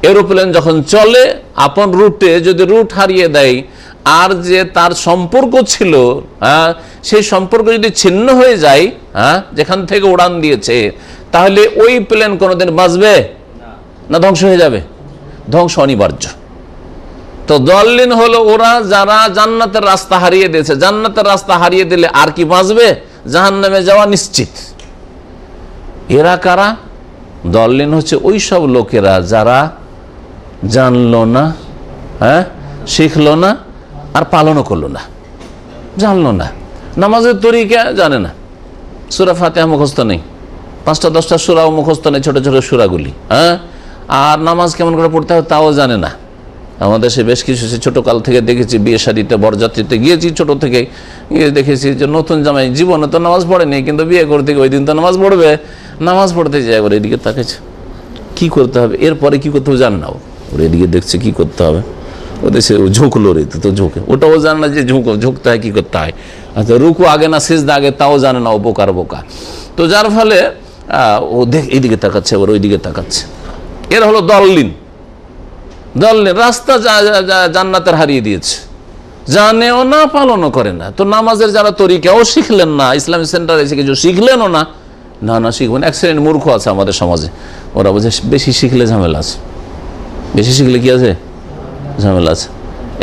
এরোপ্লেন যখন চলে আপন রুটে যদি রুট হারিয়ে দেয় আর যে তার সম্পর্ক ছিল হ্যাঁ সেই সম্পর্ক যদি ছিন্ন হয়ে যায় হ্যাঁ যেখান থেকে উড়ান দিয়েছে তাহলে ওই প্লেন কোনোদিন বাঁচবে? না। ধ্বংস হয়ে যাবে? ধ্বংস অনিবার্য। তো দলিন হলো ওরা যারা জান্নাতের রাস্তা হারিয়ে দিয়েছে। জান্নাতের রাস্তা হারিয়ে দিলে আর কি বাঁচবে? জাহান নামে যাওয়া নিশ্চিত। এরা কারা? দলিন হচ্ছে ওই সব লোকেরা যারা জানলো না হ্যাঁ? শিখলো না আর পালনও করল না। জানলো না। নামাজের তরিকা জানে না। সুরা ফাতেহা মুখস্থ নেই। পাঁচটা, দশটা সুরাও মুখস্থ নেই, ছোটো ছোটো সুরাগুলি হ্যাঁ? আর নামাজ কেমন করে পড়তে হবে তাও জানে না। আমাদের সে বেশ কিছু, সে ছোটো কাল থেকে দেখেছি, বিয়ে শাড়িতে বরযাত্রীতে গিয়েছি ছোট থেকে, গিয়ে দেখেছি যে নতুন জামাই, জীবনে তো নামাজ পড়েনি কিন্তু বিয়ে করতে ওই দিন তো নামাজ পড়বে। নামাজ পড়তে যায় ওর এদিকে তাকেছে কি করতে হবে? এরপরে কি করতে হবে জানে না ওর এদিকে দেখছে কি করতে হবে। ও দেশে ঝুঁকলো রে, তো ঝুঁকে। ওটাও জানে না যে ঝুঁকো, ঝুঁকতে হয় কি করতে হয়। আচ্ছা রুকু আগে না শেষ আগে, তাও জানে না, ও বোকার বোকা। তো যার ফলে ও দেখ এইদিকে তাকাচ্ছে, আবার ওইদিকে তাকাচ্ছে। এর হলো দললিন। দললিন, রাস্তা জান্নাতের হারিয়ে দিয়েছে। জানেও না, পালনও করে না। তো নামাজের যারা তরিকাও শিখলেন না ইসলামিক সেন্টারে এসে কিছু শিখলেনও না না না, শিখবেন। শ্রেণির মূর্খ আছে আমাদের সমাজে। ওরা বোঝে বেশি শিখলে ঝামেলা আছে। বেশি শিখলে কি আছে? ঝামেলা আছে।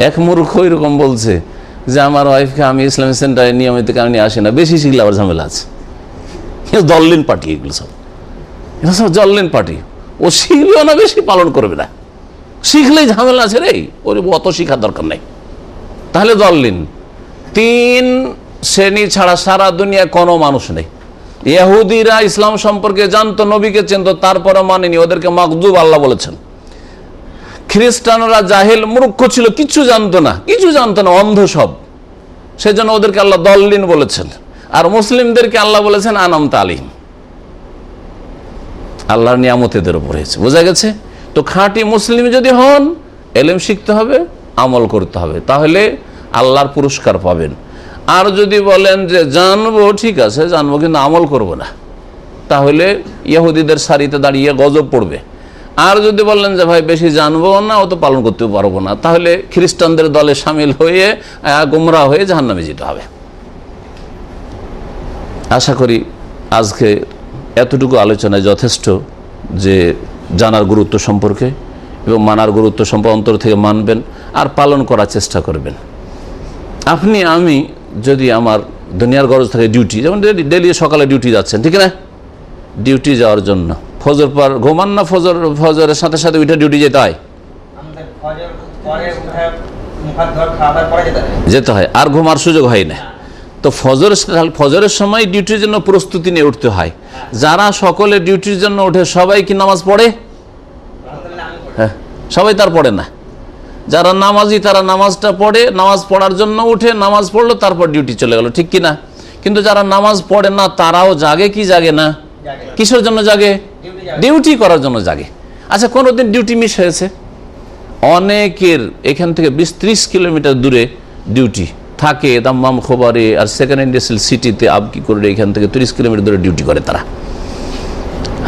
এক মূর্খ এরকম বলছে যে, আমার ওয়াইফকে আমি ইসলামিক সেন্টারে নিয়মিত কারণে আসি না? বেশি শিখলে আবার ঝামেলা আছে। দললিন পার্টি এগুলো সব। এগুলো সব জল্লিন পার্টি। ও শিখলেও না, বেশি পালন করবে না। শিখলেই ঝামেলা আছে রে। ওর অত শিখার দরকার নেই। তাহলে দললিন। তিন শ্রেণি ছাড়া সারা দুনিয়া কোনো মানুষ নেই। ইহুদিরা ইসলাম সম্পর্কে জানতো, নবীকে চিনত তারপরে মানেনি। ওদেরকে মকদুব আল্লাহ বলেছেন। খ্রিস্টানরা জাহেল মূর্খ ছিল, কিছু জানতো না, কিছু জানতো না, অন্ধ সব। সেজন্য ওদেরকে আল্লাহ দল্লিন বলেছেন। আর মুসলিমদেরকে আল্লাহ বলেছেন, আনাম তালিম। আল্লাহর নিয়ামতেদের উপর হয়েছে। বোঝা গেছে? তো খাঁটি মুসলিম যদি হন, এলেম শিখতে হবে, আমল করতে হবে। তাহলে আল্লাহর পুরস্কার পাবেন। আর যদি বলেন যে, জানব, ঠিক আছে, জানব, কিন্তু আমল করব না। তাহলে ইহুদিদের সারিতে দাঁড়িয়ে গজব পড়বে। আর যদি বললেন যে, ভাই, বেশি জানব না ও তো পালন করতে পারব না, তাহলে খ্রিস্টানদের দলে সামিল হয়ে গুমরা হয়ে জাহান্নামে যেতে হবে। আশা করি আজকে এতটুকু আলোচনায় যথেষ্ট যে জানার গুরুত্ব সম্পর্কে এবং মানার গুরুত্ব সম্পর্কে অন্তর থেকে মানবেন আর পালন করার চেষ্টা করবেন। আপনি, আমি যদি আমার দুনিয়ার গরজ থাকে ডিউটি যেমন ডেলি সকালে ডিউটি যাচ্ছেন, ঠিক না? ডিউটি যাওয়ার জন্য। ফজর পর ঘুমান না ফজর ফজরের সাথে সাথে উঠে ডিউটি যেতে হয়? যেতে হয়। আর ঘুমার সুযোগ হয় না। তো ফজর ফজরের সময় ডিউটির জন্য প্রস্তুতি নিয়ে উঠতে হয়। যারা সকলে ডিউটির জন্য ওঠে সবাই কি নামাজ পড়ে। হ্যাঁ সবাই তার পড়ে না। যারা নামাজি তারা নামাজটা পড়ে নামাজ পড়ার জন্য উঠে নামাজ পড়ল তারপর ডিউটি চলে গেল ঠিক কি না কিন্তু যারা নামাজ পড়ে না তারাও জাগে কি জাগে না। কিসের জন্য জাগে? ডিউটি করার জন্য জাগে। আচ্ছা কোনোদিন ডিউটি মিস হয়েছে? অনেকের এখান থেকে বিশ ত্রিশ কিলোমিটার দূরে ডিউটি থাকে দাম্মাম খোবারে আর সেকেন্ড ইন্ডাস্ট্রিয়াল সিটিতে আব কি করে এখান থেকে তিরিশ কিলোমিটার দূরে ডিউটি করে তারা?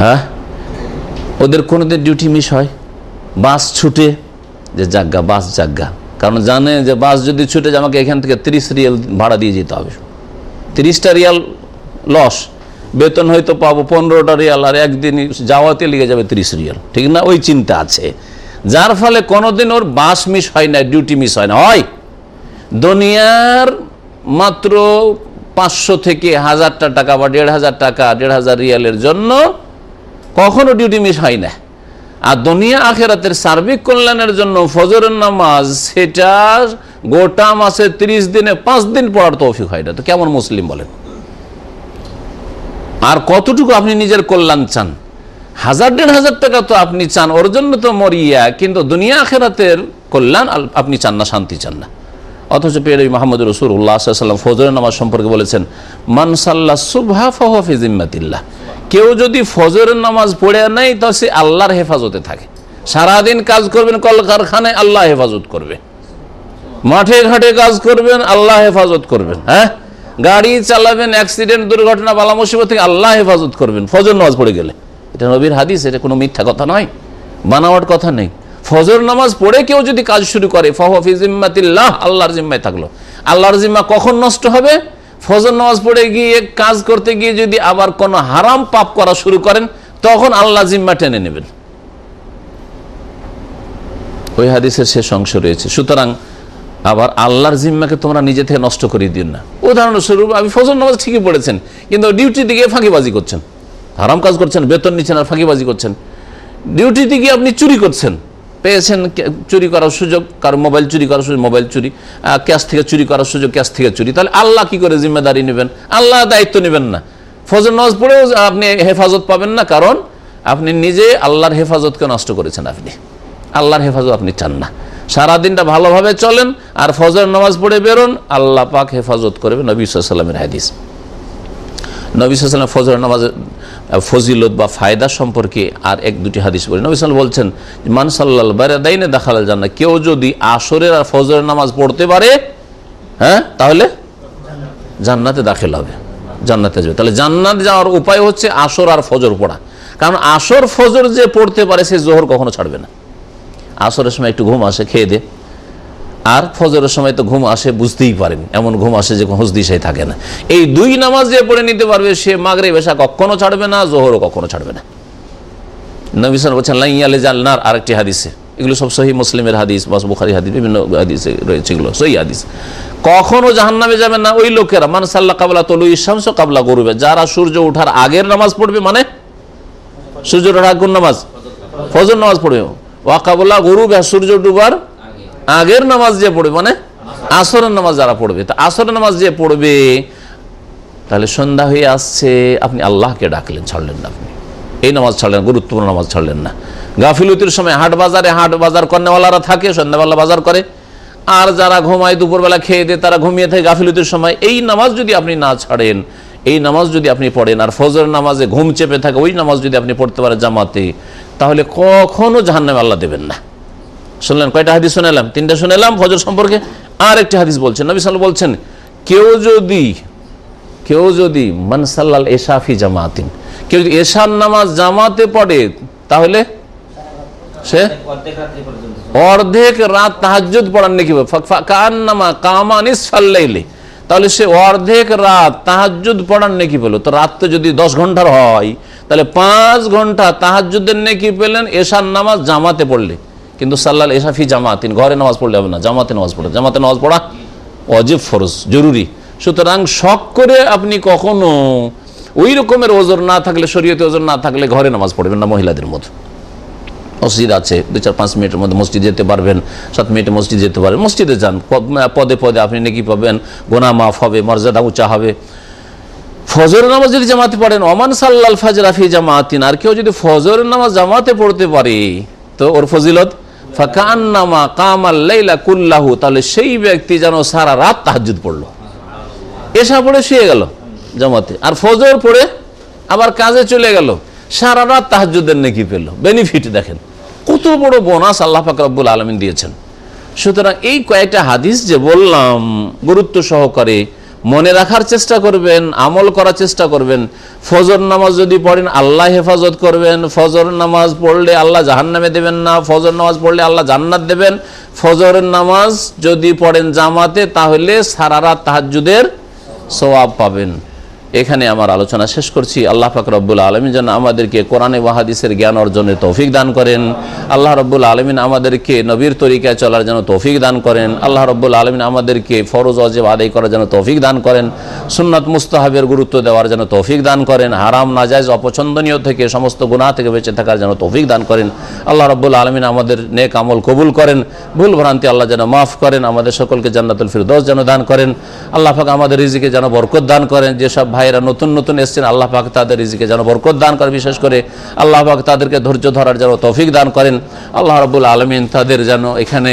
হ্যাঁ? ওদের কোনোদিন ডিউটি মিস হয়? বাস ছুটে? যে জাগা বাস জাগা কারণ জানে যে বাস যদি ছুটে যায় আমাকে এখান থেকে তিরিশ রিয়াল ভাড়া দিয়ে যেতে হবে। তিরিশটা রিয়াল লস বেতন হয়তো পাবো পনেরোটা রিয়াল আর একদিন যাওয়াতে লেগে যাবে তিরিশ রিয়াল। ঠিক না? ওই চিন্তা আছে। যার ফলে কোনোদিন ওর বাস মিস হয় না ডিউটি মিস হয় না। হয়। দুনিয়ার মাত্র পাঁচশো থেকে হাজারটা টাকা বা দেড় হাজার টাকা, দেড় হাজার রিয়ালের জন্য কখনো ডিউটি মিস হয় না। আর দুনিয়া আখেরাতের সার্বিক কল্যাণের জন্য ফজরের নামাজ, সেটা গোটা মাসে ৩০ দিনে পাঁচ দিন পড়ার তৌফিক হয় না। তো কেমন মুসলিম বলেন? আর কতটুকু আপনি নিজের কল্যাণ চান? হাজার দেড় হাজার টাকা তো আপনি চান, ওর জন্য তো মরিয়া, কিন্তু দুনিয়া আখেরাতের কল্যাণ আপনি চান না, শান্তি চান না। অথচ পেয়ে মোহাম্মদ রসুল্লাহ সাল্লাম ফজরের নামাজ সম্পর্কে বলেছেন মানসাল্লাহ সুবহা ফহি জিম্মাতিল্লাহ কেউ যদি ফজরের নামাজ পড়ে নেয়, তো সে আল্লাহর হেফাজতে থাকে। সারাদিন কাজ করবেন, কলকারখানায় আল্লাহ হেফাজত করবে। মাঠে ঘাটে কাজ করবেন, আল্লাহ হেফাজত করবেন হ্যাঁ? গাড়ি চালাবেন অ্যাক্সিডেন্ট দুর্ঘটনা, বালা মুসিবত থেকে আল্লাহ হেফাজত করবেন। ফজর নামাজ পড়ে গেলে। এটা নবীর হাদিস, এটা কোনো মিথ্যা কথা নয়। বানাওয়াট কথা নেই। ফজর নামাজ পড়ে কেউ যদি কাজ শুরু করে, ফহি জিম্মাতিল্লাহ, আল্লাহর জিম্মায় থাকল। আল্লাহর জিম্মা কখন নষ্ট হবে? ফজর নামাজ পড়ে গিয়ে কাজ করতে গিয়ে যদি আবার কোনো হারাম পাপ করা শুরু করেন, তখন আল্লাহ জিম্মা টেনে নেবেন। ওই হাদিসের শেষ অংশ রয়েছে। সুতরাং আবার আল্লাহর জিম্মাকে তোমরা নিজে থেকে নষ্ট করে দিন না। উদাহরণস্বরূপ আমি ফজর নামাজ ঠিকই পড়েছেন, কিন্তু ডিউটি দিকে ফাঁকিবাজি করছেন। হারাম কাজ করছেন, বেতন নিচ্ছেন আর ফাঁকিবাজি করছেন। ডিউটিতে গিয়ে আপনি চুরি করছেন। পেয়েছেন চুরি করার সুযোগ, কারও মোবাইল চুরি করার সুযোগ, মোবাইল চুরি ক্যাশ থেকে চুরি করার সুযোগ, ক্যাশ থেকে চুরি। তাহলে আল্লাহ কি করে জিম্মেদারি নেবেন? আল্লাহ দায়িত্ব নেবেন না। ফজর নামাজ পড়েও আপনি হেফাজত পাবেন না, কারণ আপনি নিজে আল্লাহর হেফাজতকে নষ্ট করেছেন আপনি। আল্লাহর হেফাজত আপনি চান না। সারাদিনটা ভালোভাবে চলেন আর ফজর নামাজ পড়ে বেরোন, আল্লাহ পাক হেফাজত করবে নবী সাল্লামের হাদিস। নবী সাল্লাম ফজর নামাজের ফজিলত বা ফায়দা সম্পর্কে আর এক দুটি হাদিস বলি। নবী সাল্লাম বলছেন, মান সাল্লাল বাইনে দেখাল জান্না কেউ যদি আসরের আর ফজরের নামাজ পড়তে পারে হ্যাঁ তাহলে জান্নাতে দাখিল হবে, জান্নাতে যাবে। তাহলে জান্নাত যাওয়ার উপায় হচ্ছে আসর আর ফজর পড়া। কারণ আসর, ফজর যে পড়তে পারে, সে জোহর কখনো ছাড়বে না। আসরের সময় একটু ঘুম আসে, খেয়ে দে। আর ফজরের সময় তো ঘুম আসে, বুঝতেই পারেন, এমন ঘুম আসে যে হুঁস দিশাই থাকে না। এই দুই নামাজ যে পড়ে নিতে পারবে, সে মাগরে বেশা কখনো ছাড়বে না, জোহরও কখনো ছাড়বে না। নবিসান বলছেন লাইয়ালে জালনার আরেকটি হাদিসে, এগুলো সব সহি মুসলিমের হাদিস, বাস বুখারি হাদিস, বিভিন্ন হাদিসে রয়েছে এগুলো সহি হাদিস। কখনো জাহান নামে যাবে না, ওই লোকেরা মানে সাল্লাহ কাবলা তলু ইসামস কাবলা গরুবে, যারা সূর্য ওঠার আগের নামাজ পড়বে মানে? সূর্য ওঠার আগুন নামাজ? ফজর নামাজ পড়বে। ওয়াকাবলা গরুবে সূর্য ডুবার আগের নামাজ যে পড়বে মানে আসরের নামাজ যারা পড়বে, তা আসরের নামাজ যে পড়বে, তাহলে সন্ধ্যা হয়ে আসছে, আপনি আল্লাহকে ডাকলেন, ছাড়লেন না আপনি। এই নামাজ ছাড়লেন, গুরুত্বপূর্ণ নামাজ ছাড়লেন না। গাফিলতির সময় হাট বাজারে, হাট বাজার কন্যাওয়ালারা থাকে, সন্ধ্যাবেলা বাজার করে। আর যারা ঘুমায়, দুপুরবেলা খেয়ে দেয়, তারা ঘুমিয়ে থাকে গাফিলতির সময়। এই নামাজ যদি আপনি না ছাড়েন এই নামাজ যদি আপনি পড়েন আর ফজর নামাজে ঘুম চেপে থাকে, ওই নামাজ যদি আপনি পড়তে পারেন জামাতে, তাহলে কখনো জাহান্নামে আল্লাহ দেবেন না। শুনলেন? কয়টা হাদিস শুনেলাম? তিনটা শুনেলাম ফজর সম্পর্কে। আর একটি হাদিস বলছেন, নবী সাল বলছেন, কেউ যদি কেউ যদি মানসাল্লাল এশাফি জামাতিন, কেউ যদি এশার নামাজ জামাতে পড়ে, তাহলে সে অর্ধেক রাত তাহাজ্জুদ পড়ার নাকি কান্নামা কামানিস ফাল্লাইলে তাহলে সে অর্ধেক রাত তাহাজ্জুদ পড়ার নাকি পেল। তো রাত তো যদি দশ ঘণ্টার হয়, তাহলে পাঁচ ঘণ্টা তাহাজ্জুদের নাকি পেলেন, এশার নামাজ জামাতে পড়লে। কিন্তু সাল্লাল এশাফি জামাতিন, ঘরে নামাজ পড়লে হবে না, জামাতে নামাজ পড়ে। জামাতে নামাজ পড়া অজিব ফরজ, জরুরি। সুতরাং শখ করে আপনি কখনো ওই রকমের ওজোর না থাকলে, শরীয়তে ওজোর না থাকলে ঘরে নামাজ পড়বেন না মহিলাদের মতো মসজিদ আছে দু চার পাঁচ মিনিটের মধ্যে মসজিদ যেতে পারবেন, সাত মিনিটে মসজিদ যেতে পারবেন। মসজিদে যান, পদে পদে আপনি নাকি পাবেন, গোনা মাফ হবে, মর্যাদা উঁচা হবে। ফজর নামাজ যদি জামাতে পারেন অমান সাল্লাল ফাজরাফি জামাতিন, আর কেউ যদি ফজর নামাজ জামাতে পড়তে পারে, তো ওর ফজিলত, ফাকান্নামা কামাল লাইলা কুল্লাহু, তাহলে সেই ব্যক্তি যেন সারা রাত তাহাজ্জুদ পড়ল। এসা পড়ে শুয়ে গেল জামাতে, আর ফজর পড়ে আবার কাজে চলে গেল, সারা রাত তাহাজুদের নাকি পেল। বেনিফিট দেখেন। কত বড় বোনাস আল্লাহ পাক রব্বুল আলমিন দিয়েছেন। সুতরাং এই কয়েকটা হাদিস যে বললাম, গুরুত্ব সহকারে মনে রাখার চেষ্টা করবেন, আমল করার চেষ্টা করবেন। ফজর নামাজ যদি পড়েন, আল্লাহ হেফাজত করবেন। ফজর নামাজ পড়লে আল্লাহ জাহান্নামে দেবেন না। ফজর নামাজ পড়লে আল্লাহ জান্নাত দেবেন। ফজরের নামাজ যদি পড়েন জামাতে, তাহলে সারা রাত তাহাজুদের সোয়াব পাবেন। এখানে আমার আলোচনা শেষ করছি। আল্লাহ পাক রব্বুল আলমিন যেন আমাদেরকে কোরআনে ওয়াহাদিসের জ্ঞান অর্জনের তৌফিক দান করেন। আল্লাহ রব্বুল আলমিন আমাদেরকে নবীর তরিকায় চলার যেন তৌফিক দান করেন। আল্লাহ রব্বুল আলমিন আমাদেরকে ফরজ অজেব আদায় করার যেন তৌফিক দান করেন। সুন্নত মুস্তাহাবের গুরুত্ব দেওয়ার যেন তৌফিক দান করেন। হারাম, নাজায়জ, অপছন্দনীয় থেকে, সমস্ত গুনাহ থেকে বেঁচে থাকার যেন তৌফিক দান করেন। আল্লাহ রব্বুল আলমিন আমাদের নেক আমল কবুল করেন। ভুল ভ্রান্তি আল্লাহ যেন মাফ করেন। আমাদের সকলকে জান্নাতুল ফিরদৌস যেন দান করেন। আল্লাহ পাক আমাদের রিজিকে যেন বরকত দান করেন। যেসব ভাইয়েরা নতুন নতুন এসছেন, আল্লাহ পাক তাদের রিজিকে যেন বরকত দান করে, বিশেষ করে আল্লাহ পাক তাদেরকে ধৈর্য ধরার যেন তৌফিক দান করেন। আল্লাহ রবুল আলমিন তাদের যেন এখানে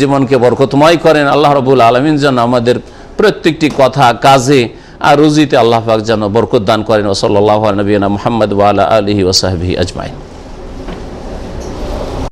জীবনকে বরকতময় করেন। আল্লাহ রবুল আলমিন যেন আমাদের প্রত্যেকটি কথা, কাজে আর রুজিতে আল্লাহ পাক যেন বরকত দান করেন। ওসল্লাহ নবীনা মোহাম্মদ ওয়ালা আলহি ওসাহবি আজমাইন।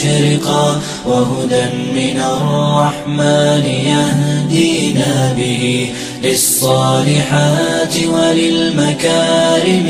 مشرقا وهدى من الرحمن يهدينا به للصالحات وللمكارم